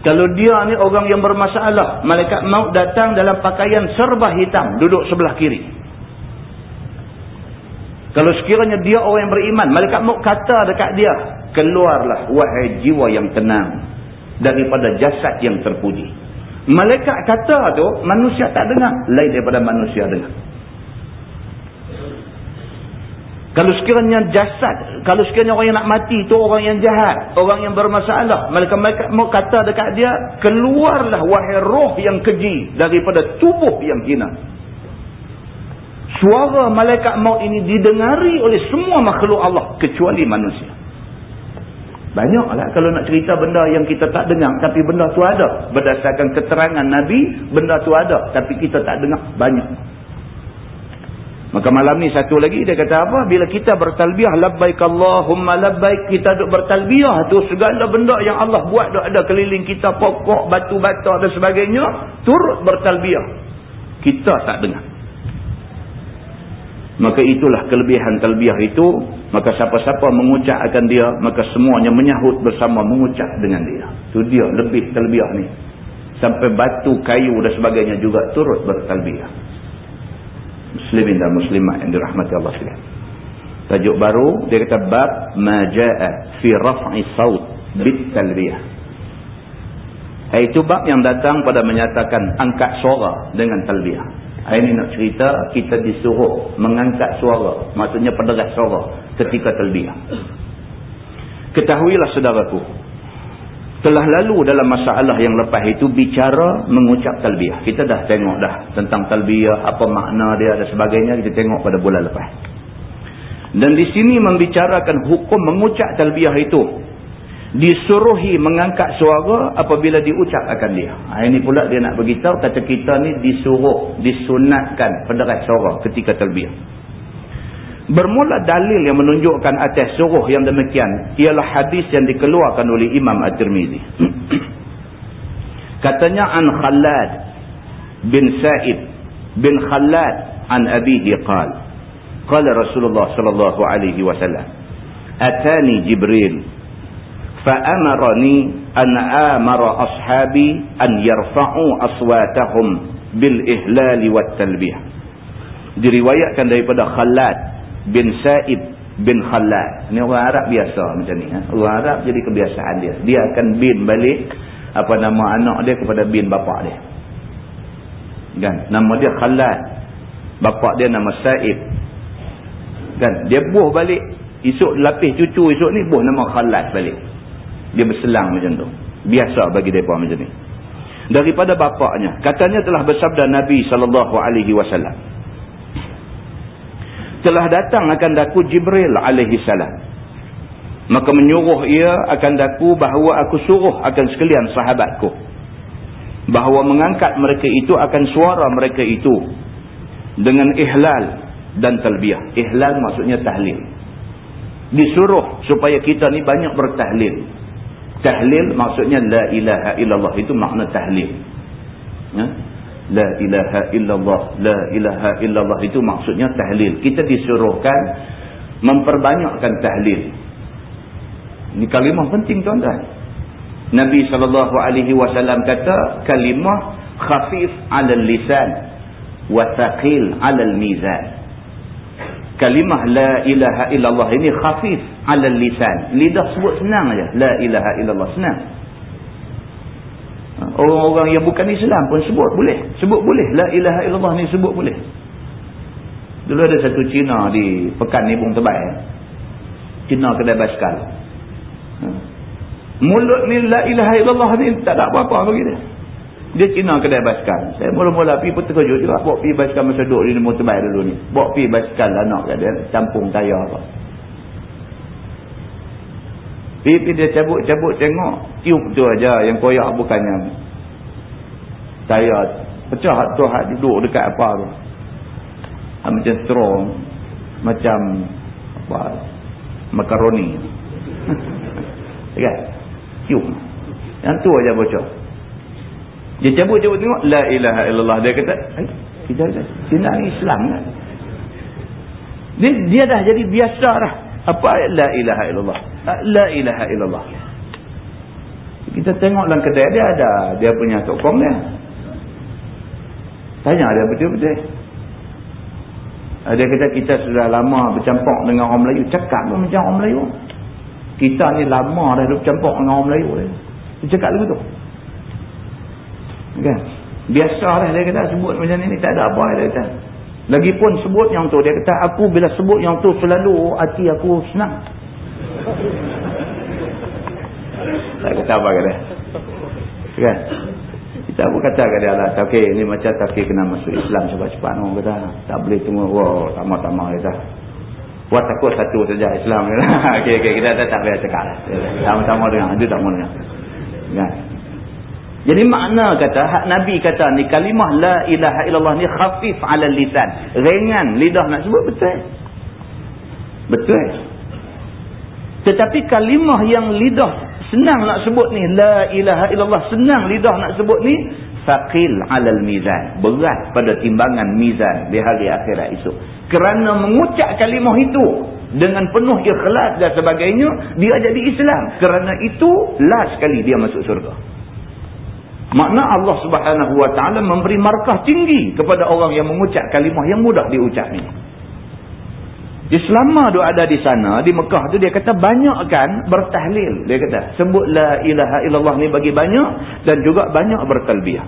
Kalau dia ni orang yang bermasalah malaikat maut datang dalam pakaian serba hitam duduk sebelah kiri kalau sekiranya dia orang yang beriman malaikat maut kata dekat dia keluarlah wahai jiwa yang tenang daripada jasad yang terpuji. Malaikat kata tu manusia tak dengar, lain daripada manusia dengar. Kalau sekiranya jasad, kalau sekiranya orang yang nak mati tu orang yang jahat, orang yang bermasalah, malaikat-malaikat mau kata dekat dia, keluarlah wahai roh yang keji daripada tubuh yang hina. Suara malaikat maut ini didengari oleh semua makhluk Allah kecuali manusia. Banyaklah kalau nak cerita benda yang kita tak dengar tapi benda tu ada. Berdasarkan keterangan Nabi, benda tu ada tapi kita tak dengar. Banyak. Maka malam ni satu lagi dia kata apa? Bila kita bertalbiah labbaik Allahumma labbaik kita duk bertalbiah tu segala benda yang Allah buat duk ada keliling kita pokok, batu bata dan sebagainya turut bertalbiah. Kita tak dengar. Maka itulah kelebihan talbiah itu Maka siapa-siapa mengucap akan dia, maka semuanya menyahut bersama mengucap dengan dia. Itu dia lebih talbiah ni. Sampai batu, kayu dan sebagainya juga turut bertalbiah. Muslimin dan muslimat yang dirahmati Allah SWT. Tajuk baru, dia kata, Bab maja'a fi raf'i saut bit talbiah. Itu bab yang datang pada menyatakan angkat suara dengan talbiah. Ini nak cerita kita disuruh mengangkat suara. Maksudnya penderas suara ketika talbiah. Ketahuilah saudaraku. Telah lalu dalam masalah yang lepas itu bicara mengucap talbiah. Kita dah tengok dah tentang talbiah, apa makna dia dan sebagainya. Kita tengok pada bulan lepas. Dan di sini membicarakan hukum mengucap talbiah itu disuruhi mengangkat suara apabila diucap akan dia. Ha, ini pula dia nak beritahu kata kita ni disuruh, disunatkan penderat suara ketika talbiah. Bermula dalil yang menunjukkan atas suruh yang demikian ialah hadis yang dikeluarkan oleh Imam At-Tirmizi. Katanya an Khalad bin Sa'id bin Khalad an abihi qal. Qala Rasulullah sallallahu alaihi wasallam, "Atani Jibril فأمرني أن آمر أصحابي أن يرفعوا أصواتهم بالإهلال والتلبية diriwayatkan daripada Khalad bin Sa'id bin Khalad ni orang Arab biasa macam ni ha? orang Arab jadi kebiasaan dia dia akan bin balik apa nama anak dia kepada bin bapa dia kan nama dia Khalad bapa dia nama Sa'id kan dia buh balik esok lapis cucu esok ni buh nama Khalad balik Dia berselang macam tu. Biasa bagi mereka macam ni. Daripada bapaknya. Katanya telah bersabda Nabi SAW. Telah datang akan daku Jibril alaihi salam. Maka menyuruh ia akan daku bahawa aku suruh akan sekalian sahabatku. Bahawa mengangkat mereka itu akan suara mereka itu. Dengan ihlal dan talbiyah. Ihlal maksudnya tahlil. Disuruh supaya kita ni banyak bertahlil. Tahlil maksudnya la ilaha illallah itu makna tahlil. Ya? La ilaha illallah, la ilaha illallah itu maksudnya tahlil. Kita disuruhkan memperbanyakkan tahlil. Ini kalimah penting tuan-tuan. Nabi SAW kata kalimah khafif ala lisan wa thaqil ala mizan kalimah la ilaha illallah ini khafif ala lisan. Lidah sebut senang aja la ilaha illallah senang. Ha, orang-orang yang bukan Islam pun sebut boleh sebut boleh. La ilaha illallah ni sebut boleh. Dulu ada satu Cina di pekan ni pun terbaik Cina kedai basikal. Ha. mulut ni la ilaha illallah ni tak ada apa-apa bagi dia dia Cina kedai basikal. Saya mula-mula pergi pun terkejut juga. Bawa pergi basikal masa duduk di motorbike dulu ni. Bawa pergi basikal anak kat dia. Campung tayar apa. Pergi dia cabut-cabut tengok. Tiup tu aja yang koyak bukannya. Tayar. Pecah tu hak duduk dekat apa tu. Ha, macam straw. Macam apa. Makaroni. kan? Tiup. Yang tu aja bocor. Dia cabut-cabut tengok. La ilaha illallah. Dia kata. Kita. Cina ni Islam kan. Dia, dia dah jadi biasa dah. Apa la ilaha illallah. La ilaha illallah. Kita tengok dalam kedai dia ada. Dia punya tokong dia. Tanya dia betul-betul. Dia kata kita sudah lama bercampur dengan orang Melayu. Cakap pun macam orang Melayu. Kita ni lama dah bercampur dengan orang Melayu. Dia cakap begitu. Kan? Biasa lah dia kata sebut macam ni, tak ada apa dia kata. Lagipun sebut yang tu, dia kata aku bila sebut yang tu selalu hati aku senang. tak kata apa kata. Kan? Kita pun kata kat dia lah, okay, ni macam takir kena masuk Islam cepat-cepat. Orang kata, tak boleh tunggu, wow, tamah-tamah kata. Buat takut satu saja Islam. okay, okay, kita tak, boleh cakap lah. Sama-sama dengan, itu tak mahu dengar. Kan? Jadi makna kata, hak Nabi kata ni kalimah la ilaha illallah ni khafif ala lisan. Ringan lidah nak sebut betul. Betul. Tetapi kalimah yang lidah senang nak sebut ni la ilaha illallah senang lidah nak sebut ni saqil alal mizan. Berat pada timbangan mizan di hari akhirat esok. Kerana mengucap kalimah itu dengan penuh ikhlas dan sebagainya dia jadi Islam. Kerana itu last sekali dia masuk surga. Makna Allah subhanahu wa ta'ala memberi markah tinggi kepada orang yang mengucap kalimah yang mudah diucap ni. Di selama dia ada di sana, di Mekah tu dia kata banyakkan bertahlil. Dia kata sebut la ilaha illallah ni bagi banyak dan juga banyak bertalbiah.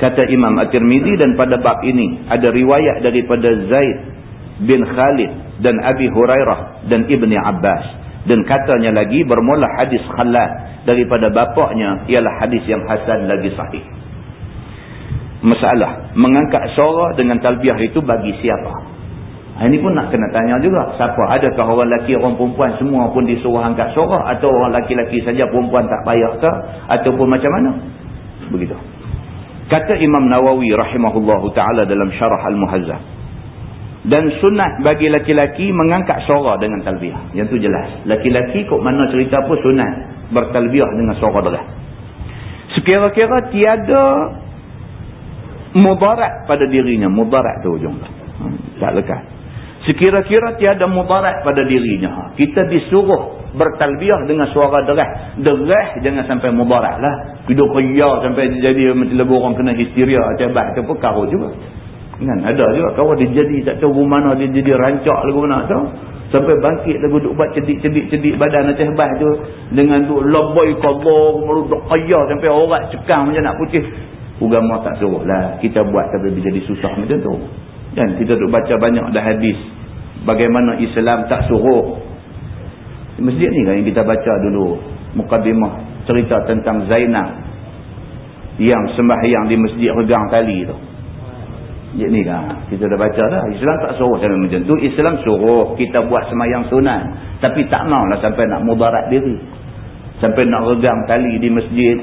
Kata Imam At-Tirmidhi dan pada bab ini ada riwayat daripada Zaid bin Khalid dan Abi Hurairah dan Ibni Abbas. Dan katanya lagi bermula hadis khalat daripada bapaknya ialah hadis yang hasan lagi sahih. Masalah, mengangkat suara dengan talbiah itu bagi siapa? Ha, ini pun nak kena tanya juga. Siapa? Adakah orang lelaki, orang perempuan semua pun disuruh angkat suara? Atau orang lelaki-lelaki saja perempuan tak payah ke? Ataupun macam mana? Begitu. Kata Imam Nawawi rahimahullahu ta'ala dalam syarah Al-Muhazzah. Dan sunat bagi lelaki-lelaki mengangkat suara dengan talbiah. Yang tu jelas. Lelaki-lelaki kok mana cerita pun sunat bertalbiah dengan suara derah. Sekira-kira tiada mudarat pada dirinya. Mudarat tu ujung tu. Hmm, tak lekat. Sekira-kira tiada mudarat pada dirinya. Kita disuruh bertalbiah dengan suara derah. Derah jangan sampai mudarat lah. Hidup ria sampai jadi macam orang kena histeria. Cebat tu pun karut juga. Kan? Ada juga kawan dia jadi tak tahu mana dia jadi rancak lagu mana tu. Sampai bangkit lagu duk buat cedik-cedik-cedik badan macam hebah tu. Dengan tu labai Allah meruduk kaya sampai orang cekang macam nak putih. Ugama tak suruh lah. Kita buat tapi jadi susah macam tu. Dan kita duk baca banyak dah hadis. Bagaimana Islam tak suruh. Masjid ni kan yang kita baca dulu. Mukadimah cerita tentang Zainab. Yang sembahyang di masjid regang tali tu. Masjid ni kan. Kita dah baca dah. Islam tak suruh sampai macam tu. Islam suruh kita buat sembahyang sunat. Tapi tak maulah sampai nak mudarat diri. Sampai nak regang tali di masjid.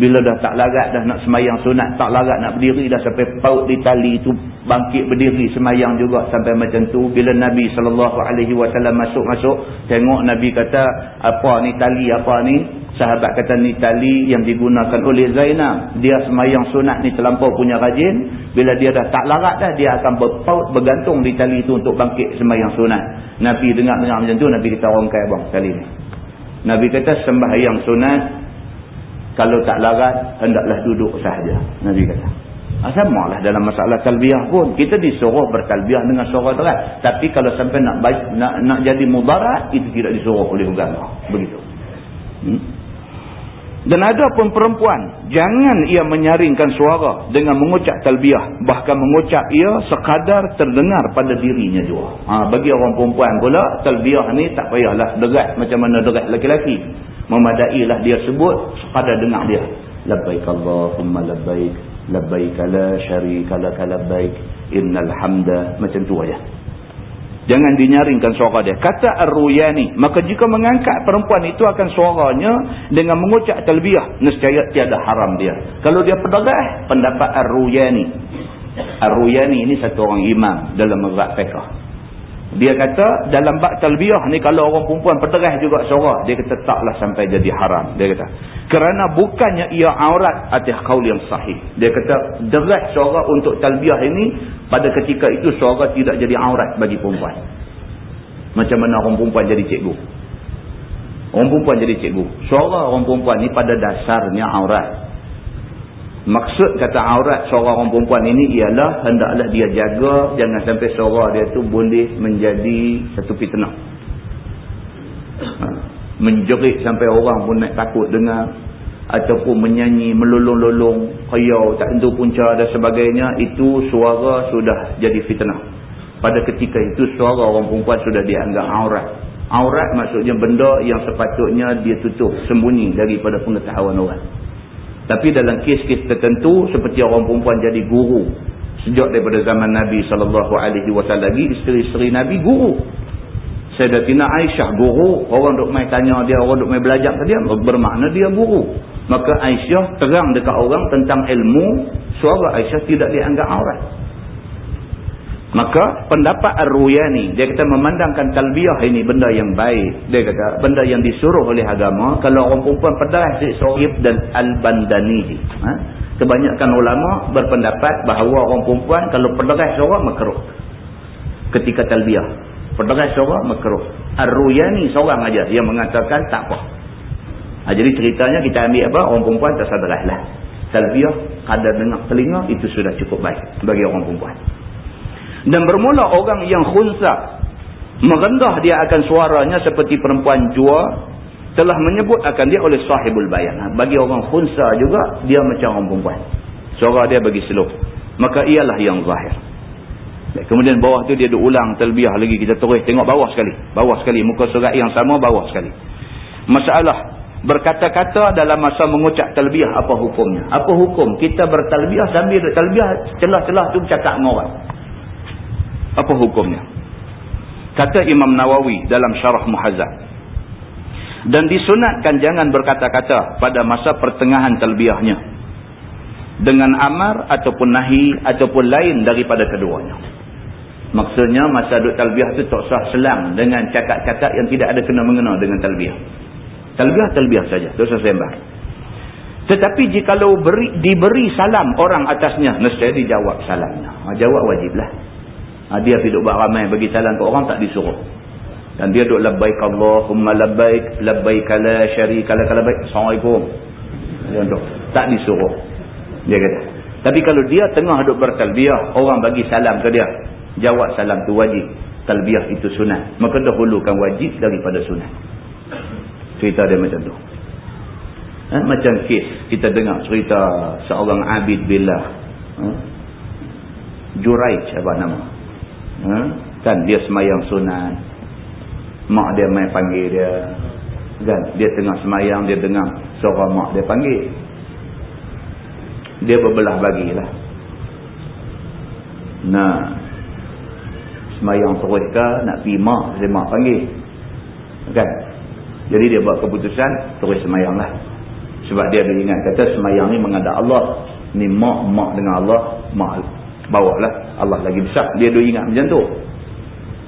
Bila dah tak larat dah nak semayang sunat, tak larat nak berdiri dah sampai paut di tali itu bangkit berdiri semayang juga sampai macam tu. Bila Nabi SAW masuk-masuk, tengok Nabi kata, apa ni tali, apa ni? Sahabat kata ni tali yang digunakan oleh Zainab. Dia semayang sunat ni terlampau punya rajin. Bila dia dah tak larat dah, dia akan berpaut bergantung di tali itu untuk bangkit semayang sunat. Nabi dengar-dengar macam tu, Nabi kata orang kaya bang tali ni. Nabi kata sembahyang sunat kalau tak larat, hendaklah duduk sahaja. Nabi kata. Ah, sama lah dalam masalah talbiah pun. Kita disuruh bertalbiah dengan suara terat. Tapi kalau sampai nak nak, nak jadi mudarat, itu tidak disuruh oleh agama. Begitu. Hmm? Dan ada pun perempuan, jangan ia menyaringkan suara dengan mengucap talbiah. Bahkan mengucap ia sekadar terdengar pada dirinya juga. Ha, bagi orang perempuan pula, talbiah ni tak payahlah derat macam mana derat laki-laki memadailah dia sebut pada dengar dia labbaik allahumma labbaik labbaik la syarika lak labbaik innal hamda macam tu aja jangan dinyaringkan suara dia. Kata ar-ruyani maka jika mengangkat perempuan itu akan suaranya dengan mengucap talbiyah nescaya tiada haram dia. Kalau dia pedagang pendapat ar-ruyani ar-ruyani ini satu orang imam dalam mazhab fiqh dia kata dalam bak talbiyah ni kalau orang perempuan pederah juga suara. Dia kata taklah sampai jadi haram. Dia kata. Kerana bukannya ia aurat atas kaul yang sahih. Dia kata deras suara untuk talbiyah ini pada ketika itu suara tidak jadi aurat bagi perempuan. Macam mana orang perempuan jadi cikgu. Orang perempuan jadi cikgu. Suara orang perempuan ni pada dasarnya aurat. Maksud kata aurat seorang orang perempuan ini ialah hendaklah dia jaga jangan sampai suara dia tu boleh menjadi satu fitnah. Ha. Menjerit sampai orang pun nak takut dengar ataupun menyanyi melolong-lolong kayau tak tentu punca dan sebagainya itu suara sudah jadi fitnah. Pada ketika itu suara orang perempuan sudah dianggap aurat. Aurat maksudnya benda yang sepatutnya dia tutup sembunyi daripada pengetahuan orang. Tapi dalam kes-kes tertentu seperti orang perempuan jadi guru. Sejak daripada zaman Nabi SAW lagi, isteri-isteri Nabi guru. Sayyidatina Aisyah guru. Orang duk main tanya dia, orang duk main belajar ke dia, bermakna dia guru. Maka Aisyah terang dekat orang tentang ilmu, suara Aisyah tidak dianggap aurat. Maka pendapat Ar-Ruyani, dia kata memandangkan talbiyah ini benda yang baik. Dia kata benda yang disuruh oleh agama. Kalau orang perempuan pedas, Sohib dan Al-Bandani. Ha? Kebanyakan ulama berpendapat bahawa orang perempuan kalau pedas suara makruh. Ketika talbiyah. Pedas suara makruh. Ar-Ruyani seorang aja yang mengatakan tak apa. Ha, jadi ceritanya kita ambil apa? Orang perempuan tak sadarlah. Talbiyah, kadar dengar telinga, itu sudah cukup baik bagi orang perempuan. Dan bermula orang yang khunsa. Merendah dia akan suaranya seperti perempuan jua. Telah menyebut akan dia oleh sahibul bayan. Bagi orang khunsa juga, dia macam orang perempuan. Suara dia bagi slow. Maka ialah yang zahir. Kemudian bawah tu dia ulang terlebih lagi. Kita terus tengok bawah sekali. Bawah sekali. Muka surat yang sama bawah sekali. Masalah. Berkata-kata dalam masa mengucap talbiah apa hukumnya? Apa hukum? Kita bertalbiah sambil talbiah celah-celah tu bercakap dengan orang. Apa hukumnya? Kata Imam Nawawi dalam syarah muhazab. Dan disunatkan jangan berkata-kata pada masa pertengahan talbiahnya. Dengan amar ataupun nahi ataupun lain daripada keduanya. Maksudnya masa duduk talbiah itu tak sah selang dengan cakap-cakap yang tidak ada kena-mengena dengan talbiah. Talbiah-talbiah saja. Tak usah sembah. Tetapi jika beri, diberi salam orang atasnya, nescaya dijawab salamnya. Ha, jawab wajiblah. Ha, dia hidup buat ramai bagi salam ke orang tak disuruh. Dan dia duduk labbaik Allahumma labbaik labbaik la syarika lak labbaik. Assalamualaikum. Dia duduk tak disuruh. Dia kata. Tapi kalau dia tengah duduk bertalbiah, orang bagi salam ke dia, jawab salam tu wajib. Talbiah itu sunat. Maka dahulukan wajib daripada sunat. Cerita dia macam tu. Ha? Macam kes kita dengar cerita seorang abid billah. Ha? Juraij apa nama? Ha? kan dia semayang sunat. Mak dia main panggil dia. Kan dia tengah semayang dia dengar suara mak dia panggil. Dia berbelah bagilah. Nah. Semayang terus ke nak pergi mak dia mak panggil. Kan? Jadi dia buat keputusan terus semayang lah sebab dia ingat kata semayang ni mengadap Allah. Ni mak mak dengan Allah mak bawah lah Allah lagi besar dia ada ingat macam tu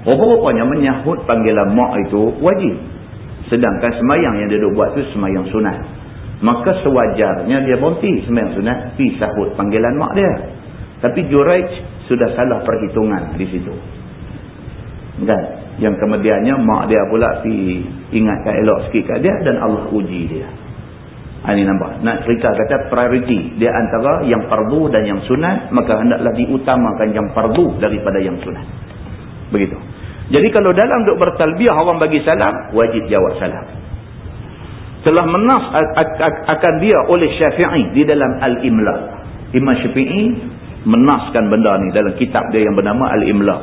rupa-rupanya menyahut panggilan mak itu wajib Sedangkan semayang yang dia buat tu semayang sunat. Maka sewajarnya dia berhenti semayang sunat. Pi sahut panggilan mak dia. Tapi Juraij sudah salah perhitungan di situ. Kan? Yang kemudiannya mak dia pula pi ingatkan elok sikit kat dia. Dan Allah uji dia. Ha, ini nampak. Nak cerita kata priority. Dia antara yang fardu dan yang sunat. Maka hendaklah diutamakan yang fardu daripada yang sunat. Begitu. Jadi kalau dalam duk bertalbiah orang bagi salam, wajib jawab salam. Telah menas akan dia oleh Syafi'i di dalam Al-Imla. Imam Syafi'i menaskan benda ni dalam kitab dia yang bernama Al-Imla.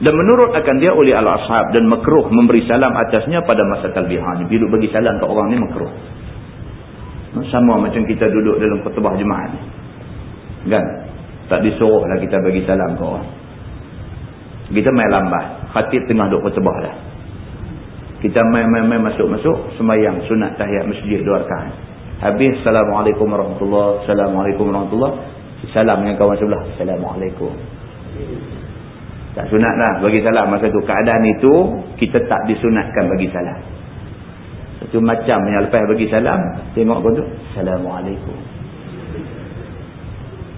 Dan menurut akan dia oleh Al-Ashab dan makruh memberi salam atasnya pada masa talbiah ni. Bila bagi salam ke orang ni makruh. Sama macam kita duduk dalam khutbah jemaah ni. Kan? Tak disuruhlah kita bagi salam ke orang. Kita main lambat. Khatib tengah duduk khutbah dah. Kita main-main masuk-masuk. Semayang sunat tahiyat masjid dua rakaat. Habis. Assalamualaikum warahmatullahi Assalamualaikum warahmatullahi Salam dengan kawan sebelah. Assalamualaikum. Tak sunat lah bagi salam masa tu. Keadaan itu kita tak disunatkan bagi salam. Satu macam yang lepas bagi salam. Tengok pun tu. Assalamualaikum.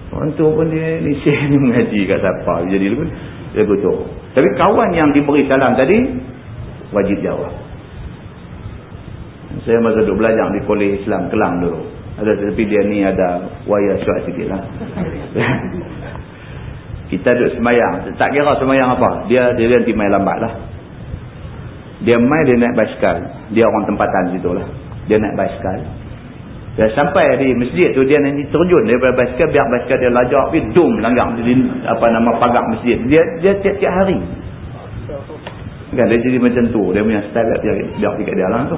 Orang tu pun dia ni ni mengaji kat siapa. Jadi lebih dia betul. Tapi kawan yang diberi salam tadi, wajib jawab. Saya masa duduk belajar di Kolej Islam Kelang dulu. Ada tetapi dia ni ada wayar syuat sikit lah. Kita duduk semayang. Tak kira semayang apa. Dia dia nanti main lambat lah. Dia main dia naik basikal. Dia orang tempatan situ lah. Dia naik basikal. Dia sampai di masjid tu dia nanti terjun daripada basikal biar basikal dia lajak pergi dum langgar di apa nama pagar masjid. Dia dia tiap-tiap hari. Kan dia jadi macam tu. Dia punya style biar biar pergi dia lah tu.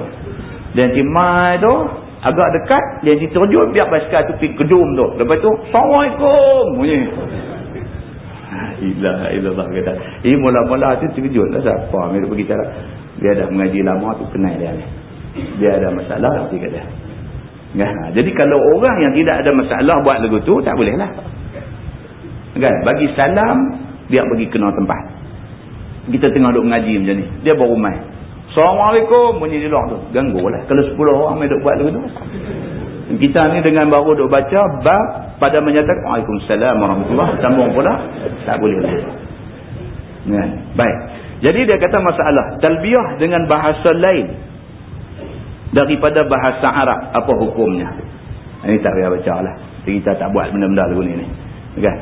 Dia nanti mai tu agak dekat dia nanti terjun biar basikal tu pergi gedung tu. Lepas tu Assalamualaikum. Bunyi. Ilah ilah kata. Ini mula-mula tu terkejut lah siapa. Dia pergi cara. Dia dah mengaji lama tu kenal dia. Dia ada masalah nanti kata. Ya, jadi kalau orang yang tidak ada masalah buat lagu tu tak boleh lah. Kan? Bagi salam dia pergi kena tempat. Kita tengah duk mengaji macam ni. Dia baru mai. Assalamualaikum bunyi di luar tu. Ganggulah kalau 10 orang mai duk buat lagu tu. Kita ni dengan baru duk baca bab pada menyatakan Waalaikumsalam warahmatullahi sambung pula tak boleh lah. Kan? Baik. Jadi dia kata masalah talbiyah dengan bahasa lain daripada bahasa Arab apa hukumnya? Ini tak payah baca lah. Kita tak buat benda-benda lagu ni kan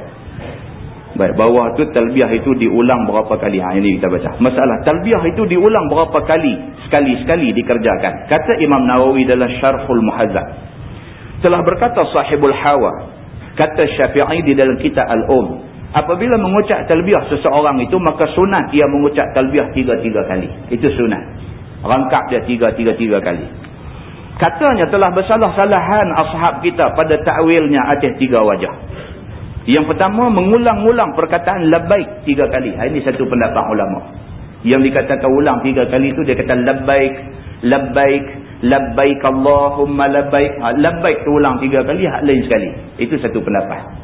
baik bawah tu talbiah itu diulang berapa kali? Ha, ini kita baca. Masalah talbiah itu diulang berapa kali? Sekali-sekali dikerjakan. Kata Imam Nawawi dalam syarhul muhazzab. Telah berkata sahibul hawa kata syafi'i di dalam kitab al-um apabila mengucap talbiah seseorang itu maka sunat ia mengucap talbiah tiga-tiga kali itu sunat rangkap dia tiga-tiga-tiga kali. Katanya telah bersalah-salahan ashab kita pada ta'wilnya atas tiga wajah. Yang pertama, mengulang-ulang perkataan labbaik tiga kali. Ha, ini satu pendapat ulama. Yang dikatakan ulang tiga kali itu, dia kata labbaik, labbaik, labbaik Allahumma labbaik. Ha, labbaik itu ulang tiga kali, hak lain sekali. Itu satu pendapat.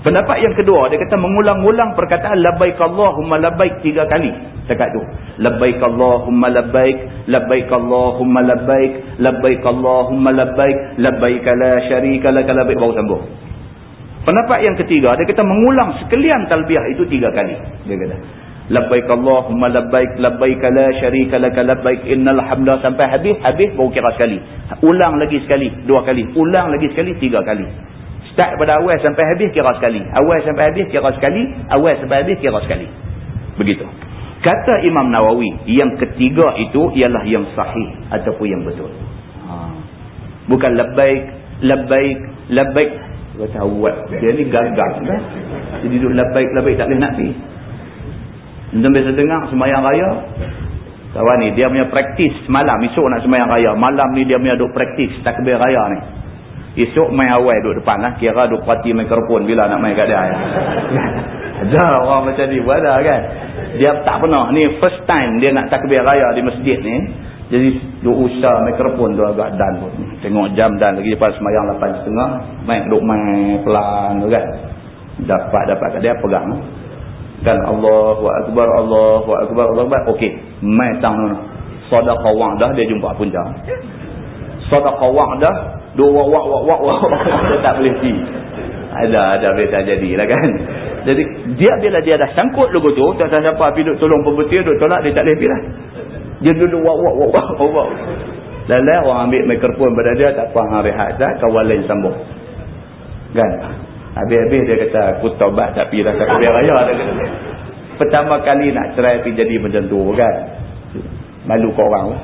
Pendapat yang kedua, dia kata mengulang-ulang perkataan labbaik Allahumma labbaik tiga kali. Cakap tu. Labbaik Allahumma labbaik, labbaik Allahumma labbaik, labbaik Allahumma labbaik, labbaik la syarika laka labbaik baru sambung. Pendapat yang ketiga, dia kata mengulang sekalian talbiah itu tiga kali. Dia kata labbaik Allahumma labbaik, labbaik la syarika laka labbaik, innal hamda sampai habis, habis baru kira sekali. Ulang lagi sekali, dua kali. Ulang lagi sekali, tiga kali. Start pada awal sampai habis kira sekali. Awal sampai habis kira sekali. Awal sampai habis kira sekali. Begitu. Kata Imam Nawawi, yang ketiga itu ialah yang sahih ataupun yang betul. Ha. Bukan labbaik, labbaik, labbaik. Kata awal. Dia ni gagal. Kan? Jadi duduk labbaik, labbaik tak boleh nak pergi. Anda biasa dengar semayang raya. kawan ni dia punya praktis malam esok nak semayang raya malam ni dia punya duk praktis takbir raya ni esok main awal duduk depan lah kira duk parti mikrofon bila nak main kat dia ada orang macam ni ada kan? Dia tak pernah. Ni first time dia nak takbir raya di masjid ni. Jadi duk usah mikrofon tu agak dan pun. Tengok jam dan lagi lepas semayang 8.30 main duk main pelan tu kan? Dapat dapat kat dia pegang. Kan? Allahu Akbar Allahu Akbar Allahu Akbar. Okey main tang tu. Sadaqah wang dah dia jumpa punca sadaqah wang dah dua wak wak wak wak dia tak boleh pergi. Ada ada boleh tak jadilah kan. Jadi dia bila dia dah sangkut lugu tu tak tahu siapa pergi tolong pembetul duduk tolak dia tak boleh pergi lah. Dia duduk wak wak wak wak wak lalu orang ambil mikrofon pada dia tak apa hang rehat dah kawan lain sambung. Kan? Habis-habis dia kata, aku taubat tak pergi tak biar raya. Pertama kali nak cerai pergi jadi macam tu kan. Malu kau orang. lah.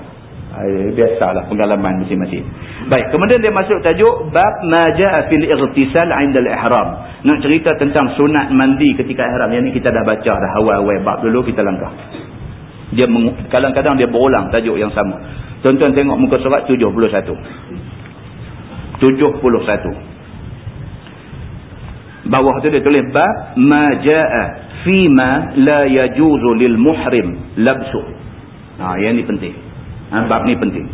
Biasalah pengalaman masing-masing. Baik, kemudian dia masuk tajuk bab maja'a fil irtisal 'inda al-ihram. Nak cerita tentang sunat mandi ketika ihram. Yang ni kita dah baca dah awal-awal bab dulu kita langkah. Dia kadang-kadang dia berulang tajuk yang sama. Tonton tengok muka surat 71. 71 bawah tu dia tulis bab ma jaa fi ma la yajuzu lil muhrim labsu ha yang ni penting ha, bab ni penting.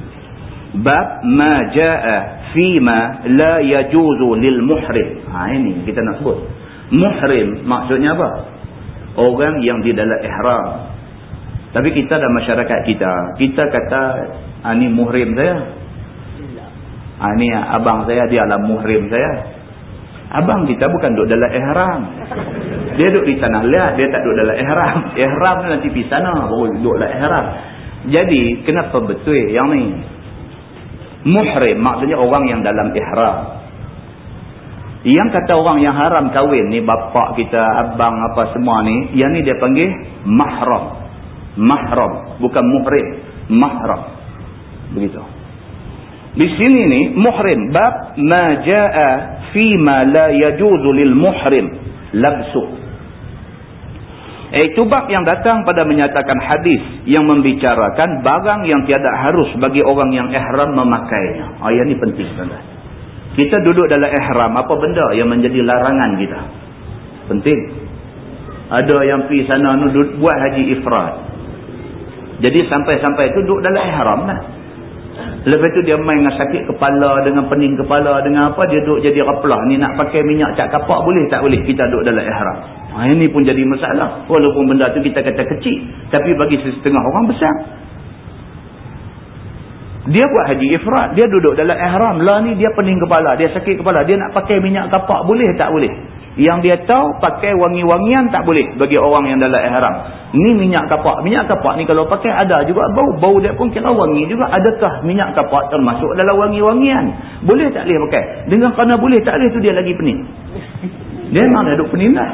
Bab ma jaa fi ma la yajuzu lil muhrim. Ha ini kita nak sebut. Muhrim maksudnya apa? Orang yang di dalam ihram. Tapi kita dalam masyarakat kita kita kata ha, ni muhrim saya. Ha, ni abang saya dia adalah muhrim saya. Abang kita bukan duduk dalam ihram. Dia duduk di tanah liat, dia tak duduk dalam ihram. Ihram nanti pergi sana, baru duduk dalam ihram. Jadi, kenapa betul yang ni? Muhrim, maksudnya orang yang dalam ihram. Yang kata orang yang haram kahwin ni, bapak kita, abang apa semua ni, yang ni dia panggil mahram. Mahram, bukan muhrim. Mahram. Begitu. Di sini ni, muhrim, bab maja'a fima la yajuzu lil muhrim labsu itu bab yang datang pada menyatakan hadis yang membicarakan barang yang tiada harus bagi orang yang ihram memakainya. Ayat ini penting kita duduk dalam ihram apa benda yang menjadi larangan kita? Penting. Ada yang pergi sana buat haji ifrat jadi sampai-sampai itu duduk dalam ihram lah Lepas tu dia main dengan sakit kepala, dengan pening kepala, dengan apa, dia duduk jadi raplah. Ni nak pakai minyak cat kapak boleh tak boleh? Kita duduk dalam ihram. Ha, ini pun jadi masalah. Walaupun benda tu kita kata kecil. Tapi bagi setengah orang besar. Dia buat haji ifrat. Dia duduk dalam ihram. Lah ni dia pening kepala. Dia sakit kepala. Dia nak pakai minyak kapak boleh tak boleh? Yang dia tahu pakai wangi-wangian tak boleh bagi orang yang dalam ihram. Ni minyak kapak. Minyak kapak ni kalau pakai ada juga bau. Bau dia pun kira wangi juga. Adakah minyak kapak termasuk dalam wangi-wangian? Boleh tak boleh pakai? Dengan kerana boleh tak boleh tu dia lagi pening. Dia memang dah duduk pening dah.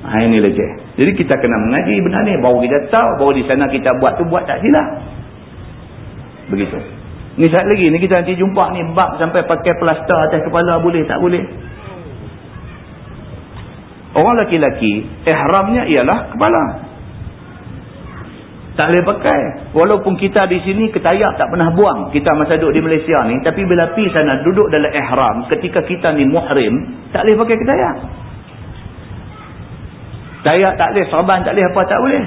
Ha, ini leceh. Jadi kita kena mengaji benar ni. Baru kita tahu. Baru di sana kita buat tu buat tak silap. Begitu. Ni saat lagi. Ni kita nanti jumpa ni bab sampai pakai plaster atas kepala. Boleh tak boleh? Orang laki-laki, ihramnya ialah kepala. Tak boleh pakai. Walaupun kita di sini ketayak tak pernah buang. Kita masa duduk di Malaysia ni. Tapi bila pergi sana duduk dalam ihram. Ketika kita ni muhrim. Tak boleh pakai ketayak. Tayak tak boleh. Serban tak boleh apa tak boleh.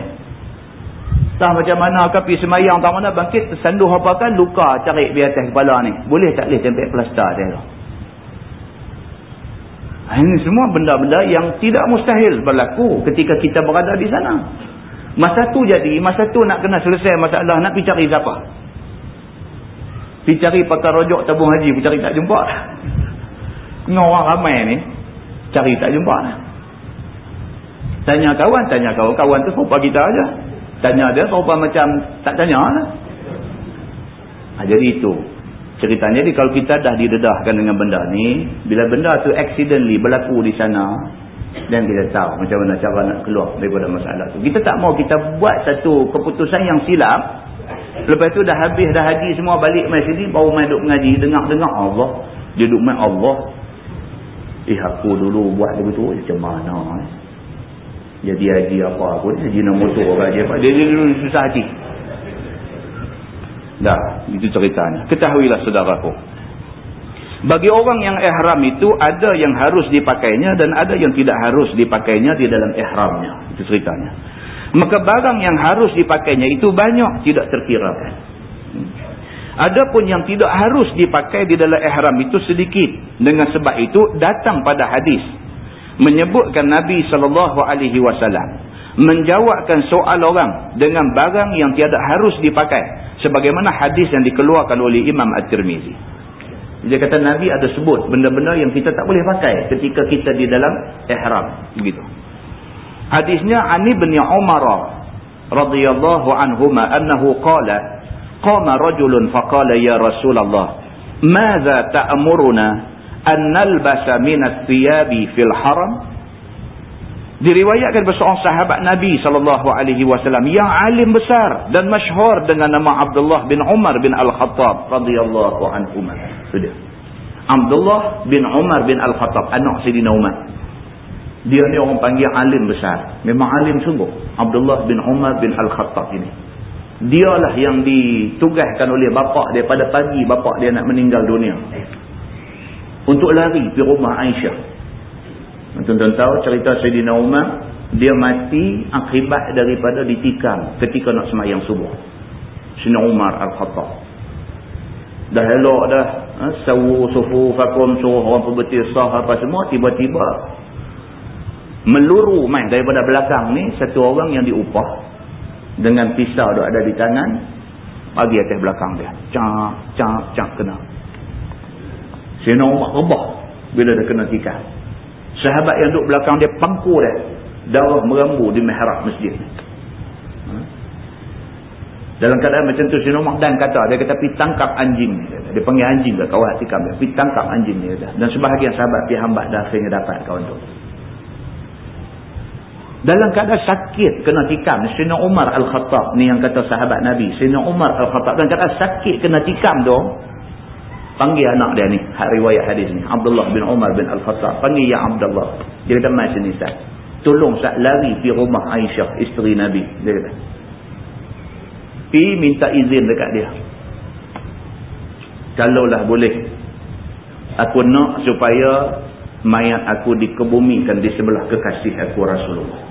Tak macam mana akan pergi semayang tak mana bangkit. Tersanduh apa kan luka cari di atas kepala ni. Boleh tak boleh tempat plaster dia tu. Ha, ini semua benda-benda yang tidak mustahil berlaku ketika kita berada di sana. Masa tu jadi, masa tu nak kena selesai masalah, nak pergi cari siapa? Pergi cari pakar rojok tabung haji, pergi cari tak jumpa. Dengan orang ramai ni, cari tak jumpa. Tanya kawan, tanya kawan. Kawan tu serupa kita aja. Tanya dia serupa macam tak tanya lah. Ha, jadi itu ceritanya jadi kalau kita dah didedahkan dengan benda ni bila benda tu accidentally berlaku di sana dan kita tahu macam mana cara nak keluar daripada masalah tu. Kita tak mau kita buat satu keputusan yang silap. Lepas tu dah habis dah haji semua balik mai sini baru main duduk mengaji. Dengar-dengar Allah dia duduk main Allah. Eh aku dulu buat begitu macam mana eh? jadi haji apa pun haji nak motor orang haji apa dia, dia susah hati dah itu ceritanya. Ketahuilah saudaraku. Bagi orang yang ihram itu ada yang harus dipakainya dan ada yang tidak harus dipakainya di dalam ihramnya. Itu ceritanya. Maka barang yang harus dipakainya itu banyak tidak terkirakan Adapun yang tidak harus dipakai di dalam ihram itu sedikit. Dengan sebab itu datang pada hadis. Menyebutkan Nabi sallallahu alaihi wasallam. Menjawabkan soal orang dengan barang yang tiada harus dipakai sebagaimana hadis yang dikeluarkan oleh Imam At-Tirmizi. Dia kata Nabi ada sebut benda-benda yang kita tak boleh pakai ketika kita di dalam ihram begitu. Hadisnya Ani bin Umar radhiyallahu anhuma annahu qala qama rajulun faqala ya Rasulullah madza ta'muruna an nalbasa min ath-thiyabi fil haram diriwayatkan seorang sahabat Nabi sallallahu alaihi wasallam yang alim besar dan masyhur dengan nama Abdullah bin Umar bin Al-Khattab radhiyallahu anhu sudah Abdullah bin Umar bin Al-Khattab anak Sayyidina Umar. Dia ni orang panggil alim besar. Memang alim sungguh. Abdullah bin Umar bin Al-Khattab ini. Dialah yang ditugaskan oleh bapak dia pada pagi bapak dia nak meninggal dunia. Untuk lari pergi rumah Aisyah tuan-tuan tahu cerita Sayyidina Umar dia mati akibat daripada ditikam ketika nak semayang subuh. Sayyidina Umar Al-Khattab. Dah elok dah ha, sawu sufu fakum suruh orang perbetir sah apa semua tiba-tiba meluru main daripada belakang ni satu orang yang diupah dengan pisau tu ada di tangan bagi atas belakang dia. Cak cak cak kena. Sina Umar rebah bila dia kena tikar sahabat yang duduk belakang dia pangku dia darah merambu di mihrab masjid ha? dalam keadaan macam tu Sina Umar dan kata dia kata pergi tangkap anjing dia panggil anjing ke kawan tikam dia pergi tangkap anjing dia dan sebahagian sahabat pergi hambat dah akhirnya dapat kawan tu dalam keadaan sakit kena tikam. Sayyidina Umar Al-Khattab ni yang kata sahabat Nabi. Sayyidina Umar Al-Khattab dalam keadaan sakit kena tikam tu. Panggil anak dia ni. Riwayat hadis ni. Abdullah bin Umar bin Al-Khattab. Panggil ya Abdullah. Dia kata mai sini Sat. Tolong Sat lari pergi rumah Aisyah isteri Nabi. Dia kata. Pergi minta izin dekat dia. Kalaulah boleh. Aku nak supaya mayat aku dikebumikan di sebelah kekasih aku Rasulullah.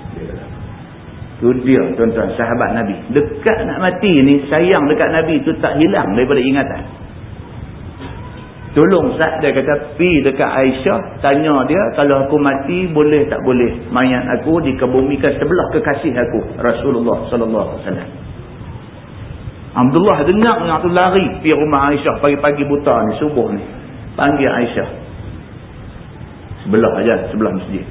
Itu dia tuan-tuan sahabat Nabi. Dekat nak mati ni sayang dekat Nabi tu tak hilang daripada ingatan. Tolong saat dia kata pi dekat Aisyah tanya dia kalau aku mati boleh tak boleh mayat aku dikebumikan sebelah kekasih aku Rasulullah sallallahu alaihi wasallam. Abdullah dengar dengar tu lari pi rumah Aisyah pagi-pagi buta ni subuh ni. Panggil Aisyah. Sebelah aja sebelah masjid.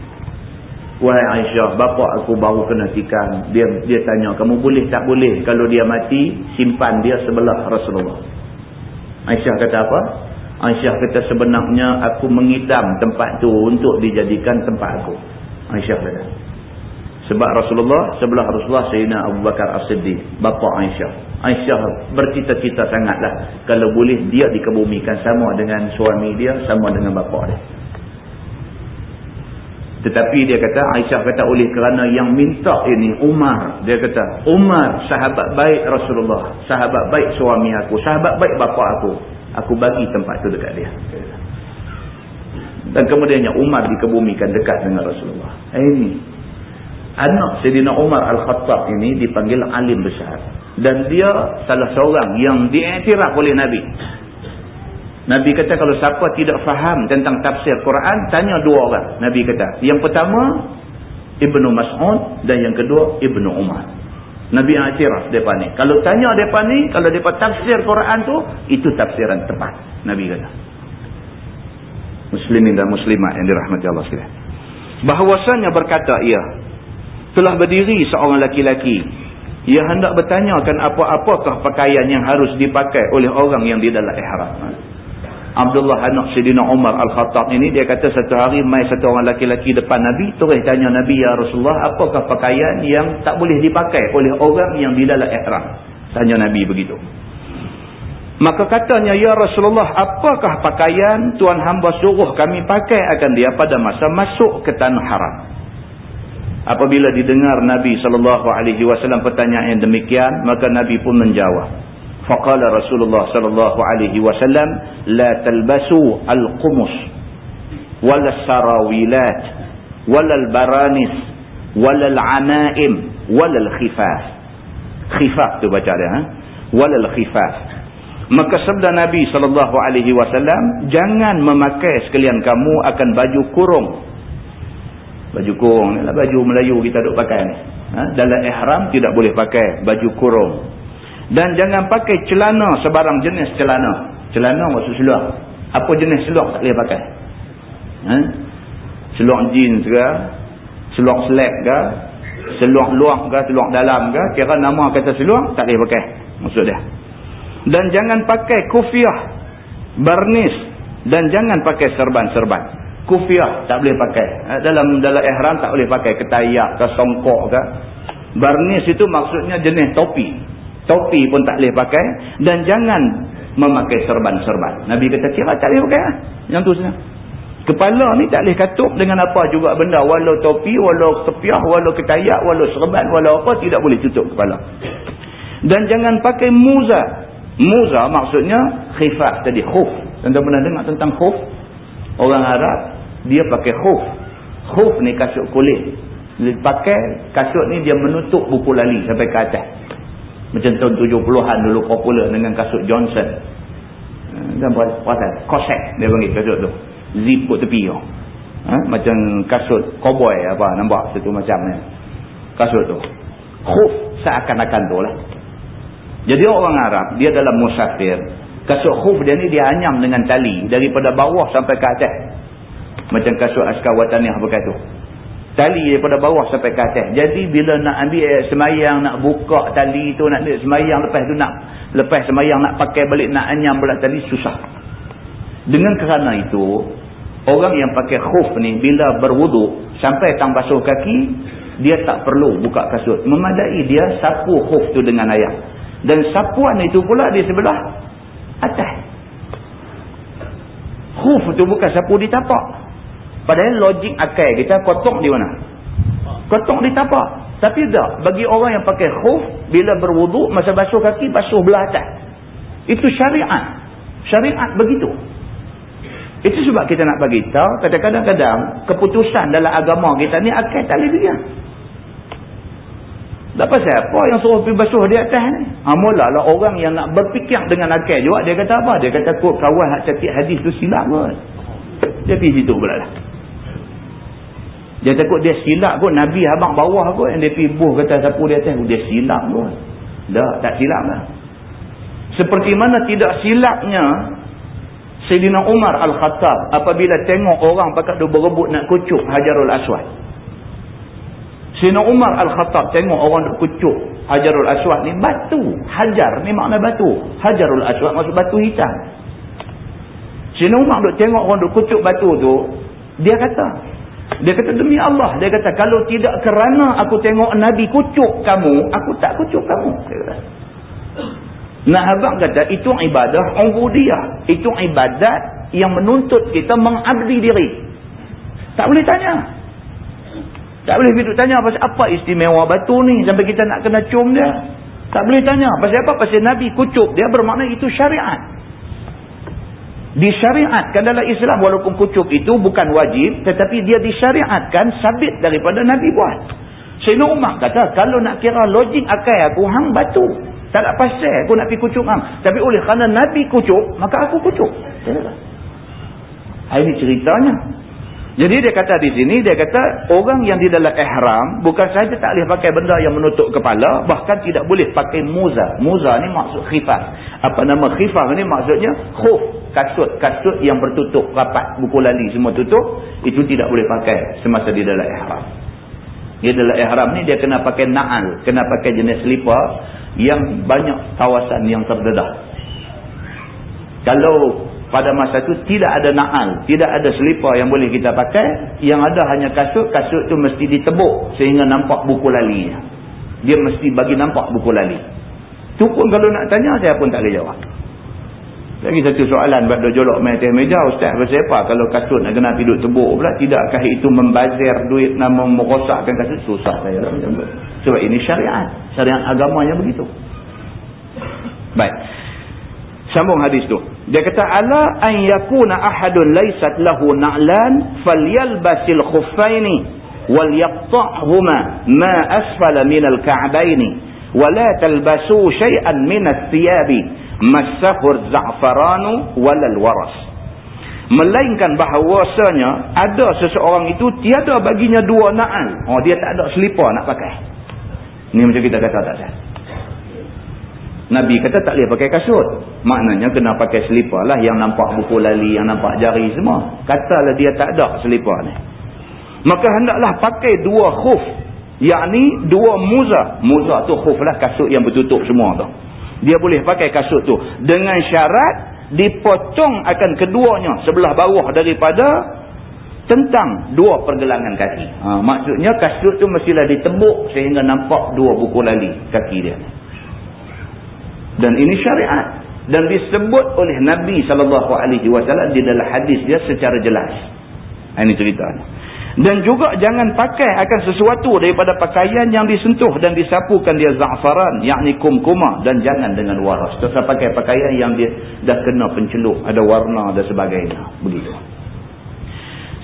Wahai Aisyah, bapa aku baru kena tikam. Dia dia tanya, kamu boleh tak boleh kalau dia mati, simpan dia sebelah Rasulullah. Aisyah kata apa? Aisyah kata sebenarnya aku mengidam tempat tu untuk dijadikan tempat aku. Aisyah kata. Sebab Rasulullah, sebelah Rasulullah Sayyidina Abu Bakar As-Siddiq, bapa Aisyah. Aisyah bercita-cita sangatlah kalau boleh dia dikebumikan sama dengan suami dia, sama dengan bapa dia. Tetapi dia kata, Aisyah kata oleh kerana yang minta ini Umar. Dia kata, Umar sahabat baik Rasulullah. Sahabat baik suami aku. Sahabat baik bapa aku. Aku bagi tempat tu dekat dia. Dan kemudiannya Umar dikebumikan dekat dengan Rasulullah. Ini. Anak Sayyidina Umar Al-Khattab ini dipanggil alim besar. Dan dia salah seorang yang diiktiraf oleh Nabi. Nabi kata kalau siapa tidak faham tentang tafsir Quran, tanya dua orang. Nabi kata. Yang pertama, Ibnu Mas'ud dan yang kedua, Ibnu Umar. Nabi akhirah mereka ni. Kalau tanya mereka ni, kalau mereka tafsir Quran tu, itu tafsiran tepat. Nabi kata. Muslimin dan muslimat yang dirahmati Allah sekalian. Bahawasanya berkata ia, telah berdiri seorang laki-laki ia hendak bertanyakan apa-apakah pakaian yang harus dipakai oleh orang yang di dalam ihram. Abdullah anak Sayyidina Umar Al-Khattab ini dia kata satu hari mai satu orang laki-laki depan Nabi. Terus tanya Nabi ya Rasulullah apakah pakaian yang tak boleh dipakai oleh orang yang di dalam ihram? Tanya Nabi begitu. Maka katanya ya Rasulullah apakah pakaian Tuhan hamba suruh kami pakai akan dia pada masa masuk ke tanah haram? Apabila didengar Nabi SAW pertanyaan yang demikian, maka Nabi pun menjawab. Faqala Rasulullah SAW, La talbasu al-qumus, wala sarawilat, wala al-baranis, wala al-anaim, wala al-khifaf. Khifaf tu baca dia. Ha? Wala al-khifaf. Maka sabda Nabi SAW, Jangan memakai sekalian kamu akan baju kurung Baju kurung ni lah baju Melayu kita duk pakai ni. Ha? Dalam ihram tidak boleh pakai baju kurung. Dan jangan pakai celana sebarang jenis celana. Celana maksud seluar. Apa jenis seluar tak boleh pakai. Ha? Seluar jeans ke. Seluar slack ke. Seluar luar ke. Seluar dalam ke. Kira nama kata seluar tak boleh pakai. Maksud dia. Dan jangan pakai kufiah. Barnis. Dan jangan pakai serban-serban kufiah tak boleh pakai eh, dalam dalam ihram tak boleh pakai ketayak ke songkok ke barnis itu maksudnya jenis topi topi pun tak boleh pakai dan jangan memakai serban-serban. Nabi kata kira tak boleh pakai lah. yang tu sebenarnya kepala ni tak boleh katup dengan apa juga benda. Walau topi walau kepiah walau ketayak walau serban walau apa tidak boleh tutup kepala. Dan jangan pakai muza. Muza maksudnya khifah tadi khuf. Tuan-tuan pernah dengar tentang khuf? Orang Arab dia pakai khuf. Khuf ni kasut kulit. Dia pakai kasut ni dia menutup buku lali sampai ke atas macam tahun 70-an dulu popular dengan kasut Johnson. Dan perasan kosek dia panggil kasut tu. Zip kat tepi ha? macam kasut cowboy apa nampak satu macam ni. Kasut tu. Khuf seakan-akan tu lah. Jadi orang Arab dia dalam musafir kasut khuf dia ni dia anyam dengan tali daripada bawah sampai ke atas. Macam kasut askar wataniah tu. Tali daripada bawah sampai ke atas. Jadi bila nak ambil eh, semayang, nak buka tali tu, nak semayang lepas tu nak lepas semayang nak pakai balik, nak anyam pula tali, susah. Dengan kerana itu, orang yang pakai khuf ni, bila berwuduk, sampai tang basuh kaki, dia tak perlu buka kasut. Memadai dia sapu khuf tu dengan ayam. Dan sapuan itu pula di sebelah atas. Khuf tu bukan sapu di tapak. Padahal logik akal kita kotok di mana? Kotok di tapak. Tapi tak. Bagi orang yang pakai khuf, bila berwuduk, masa basuh kaki, basuh belah atas. Itu syariat. Syariat begitu. Itu sebab kita nak bagi tahu, kadang-kadang keputusan dalam agama kita ni akal tak boleh. Tak pasal apa yang suruh pergi basuh di atas ni? Ha, mulalah orang yang nak berfikir dengan akal juga, dia kata apa? Dia kata, kawan hak catik hadis tu silap pun. Dia pergi situ pula lah. Dia takut dia silap pun. Nabi abang bawah pun. Yang dia pergi buh kata sapu dia atas. Dia silap pun. Tak, tak silap lah. Seperti mana tidak silapnya Sayyidina Umar Al-Khattab apabila tengok orang pakat dia berebut nak kucuk Hajarul Aswad. Sayyidina Umar Al-Khattab tengok orang nak kucuk Hajarul Aswad ni batu. Hajar ni makna batu. Hajarul Aswad maksud batu hitam. Sayyidina Umar duk tengok orang duk kucuk batu tu. Dia kata, dia kata demi Allah. Dia kata kalau tidak kerana aku tengok Nabi kucuk kamu. Aku tak kucuk kamu. Nah abang kata itu ibadah ubudiyah. Itu ibadat yang menuntut kita mengabdi diri. Tak boleh tanya. Tak boleh kita tanya pasal apa istimewa batu ni. Sampai kita nak kena cium dia. Tak boleh tanya. Pasal apa? Pasal Nabi kucuk dia bermakna itu syariat disyariatkan dalam Islam. Walaupun kucuk itu bukan wajib tetapi dia disyariatkan sabit daripada Nabi buat. Sayyidina Umar kata kalau nak kira logik akal aku hang batu. Tak nak pasal aku nak pergi kucuk hang. Tapi oleh kerana Nabi kucuk maka aku kucuk ini ceritanya jadi dia kata di sini, dia kata orang yang di dalam ihram bukan saja tak boleh pakai benda yang menutup kepala, bahkan tidak boleh pakai muza. Muza ni maksud khifah. Apa nama khifah ni maksudnya khuf, kasut. Kasut yang bertutup rapat, buku lali semua tutup, itu tidak boleh pakai semasa di dalam ihram. Di dalam ihram ni dia kena pakai na'al, kena pakai jenis selipar yang banyak kawasan yang terdedah. Kalau pada masa itu tidak ada na'al, tidak ada selipar yang boleh kita pakai. Yang ada hanya kasut, kasut itu mesti ditebuk sehingga nampak buku lali. Dia mesti bagi nampak buku lali. Itu pun kalau nak tanya, saya pun tak boleh jawab. lagi satu soalan buat jolok main atas meja ustaz pasal apa kalau kasut nak kena tidur tebuk pula tidakkah itu membazir duit nama merosakkan kasut susah saya sebab ini syariat syariat agamanya begitu baik sambung hadis tu. Dia kata ala an yakuna ahadun laysat lahu na'lan falyalbasil khuffaini wal yaqta'huma ma asfala min al-ka'baini wala talbasu shay'an min ath-thiyabi masahur za'faranu walal waras. Melainkan bahawasanya ada seseorang itu tiada baginya dua na'al. Oh dia tak ada selipar nak pakai. Ni macam kita kata tak sah Nabi kata tak boleh pakai kasut. Maknanya kena pakai selipar lah. Yang nampak buku lali yang nampak jari semua. Katalah dia tak ada selipar ni. Maka hendaklah pakai dua khuf. Yakni dua muza. Muza tu khuf lah kasut yang bertutup semua tu. Dia boleh pakai kasut tu. Dengan syarat dipotong akan keduanya sebelah bawah daripada tentang dua pergelangan kaki. Ha, maksudnya kasut tu mestilah ditebuk sehingga nampak dua buku lali kaki dia dan ini syariat. Dan disebut oleh Nabi SAW di dalam hadis dia secara jelas. Ini ceritanya. Dan juga jangan pakai akan sesuatu daripada pakaian yang disentuh dan disapukan dia za'faran yakni kumkuma dan jangan dengan waras. Tetap pakai pakaian yang dia dah kena pencelup ada warna dan sebagainya. Begitu.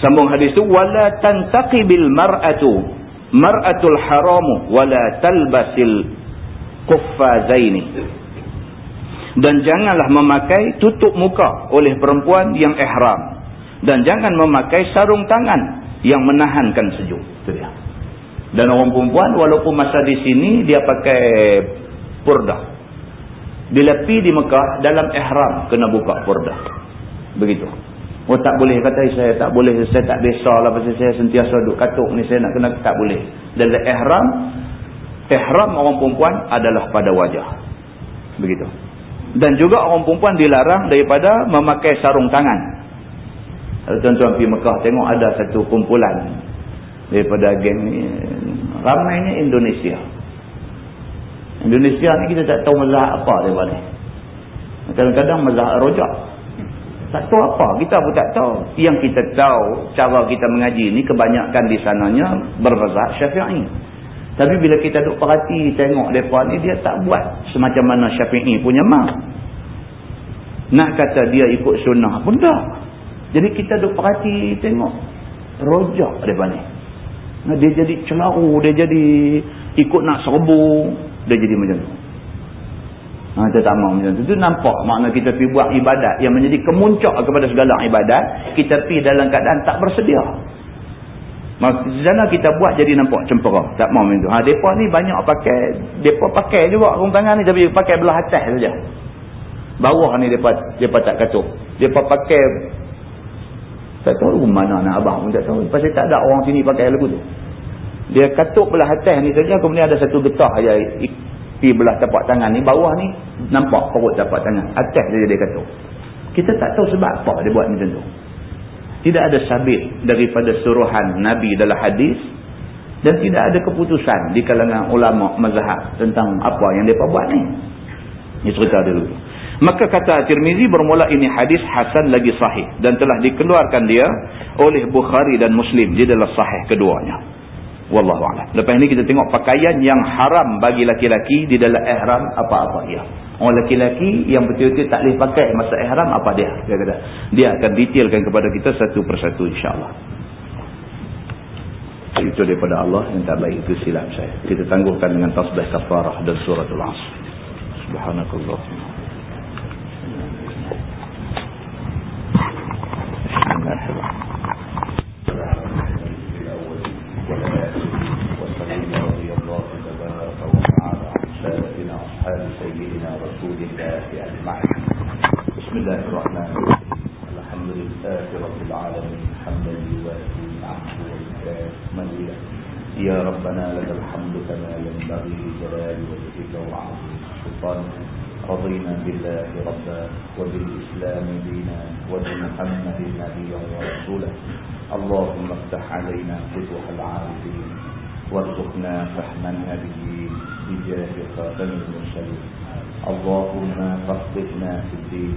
Sambung hadis tu wala tantaqibil mar'atu mar'atul haramu wala talbasil kuffazaini dan janganlah memakai tutup muka oleh perempuan yang ihram. Dan jangan memakai sarung tangan yang menahankan sejuk. Itu dia. Dan orang perempuan walaupun masa di sini dia pakai purda bila pi di Mekah dalam ihram kena buka purda begitu. Oh tak boleh kata saya tak boleh. Saya tak biasa lah pasal saya sentiasa duduk katuk ni saya nak kena tak boleh. Dalam ihram ihram orang perempuan adalah pada wajah. Begitu dan juga orang perempuan dilarang daripada memakai sarung tangan tuan-tuan pergi Mekah tengok ada satu kumpulan daripada geng ni. Ramainya Indonesia. Indonesia ni kita tak tahu mazhab apa dia ni. Kadang-kadang mazhab rojak. Tak tahu apa. Kita pun tak tahu. Yang kita tahu cara kita mengaji ni kebanyakan di sananya bermazhab syafi'i. Tapi bila kita duduk perhati tengok mereka ni dia tak buat semacam mana syafi'i punya mak. Nak kata dia ikut sunnah pun tak. Jadi kita duk perhati tengok rojak depa ni. Nah, dia jadi celaru, dia jadi ikut nak serbu, dia jadi macam tu. Ha, mahu macam tu. Itu nampak makna kita pergi buat ibadat yang menjadi kemuncak kepada segala ibadat. Kita pergi dalam keadaan tak bersedia. Di sana kita buat jadi nampak cempera. Tak mahu macam tu. Ha, mereka ni banyak pakai. Mereka pakai juga rung tangan ni tapi pakai belah atas saja. Bawah ni mereka tak katuk. Mereka pakai tak tahu mana anak abang pun tak tahu. Pasal tak ada orang sini pakai lagu tu. Dia katuk belah atas ni saja. Kemudian ada satu getah aja di belah tapak tangan ni. Bawah ni nampak perut tapak tangan. Atas saja dia katuk. Kita tak tahu sebab apa dia buat macam tu. Tidak ada sabit daripada suruhan Nabi dalam hadis. Dan tidak ada keputusan di kalangan ulama mazhab tentang apa yang mereka buat ni. Ini cerita dulu. Maka kata Tirmizi bermula ini hadis hasan lagi sahih dan telah dikeluarkan dia oleh Bukhari dan Muslim di dalam sahih keduanya. Wallahu a'lam. Lepas ini kita tengok pakaian yang haram bagi laki-laki di dalam ihram apa-apa ia. Orang laki-laki yang betul-betul tak boleh pakai masa ihram apa dia? Dia kata dia akan detailkan kepada kita satu persatu insya-Allah. Itu daripada Allah yang tak baik itu silap saya. Kita tangguhkan dengan tasbih kafarah dan suratul asr. Subhanakallahumma الله الرحمن الرحيم. الحمد لله رب العالمين. حمدا يوافي نعمه ويكافئ يا ربنا لك الحمد كما ينبغي لجلال وجهك وعظيم سلطانك. رضينا بالله ربا وبالإسلام دينا وبمحمد نبيا ورسولا. اللهم افتح علينا فتوح العارفين وارزقنا فهم النبيين بجاه خاتم المرسلين. اللهم فقهنا في الدين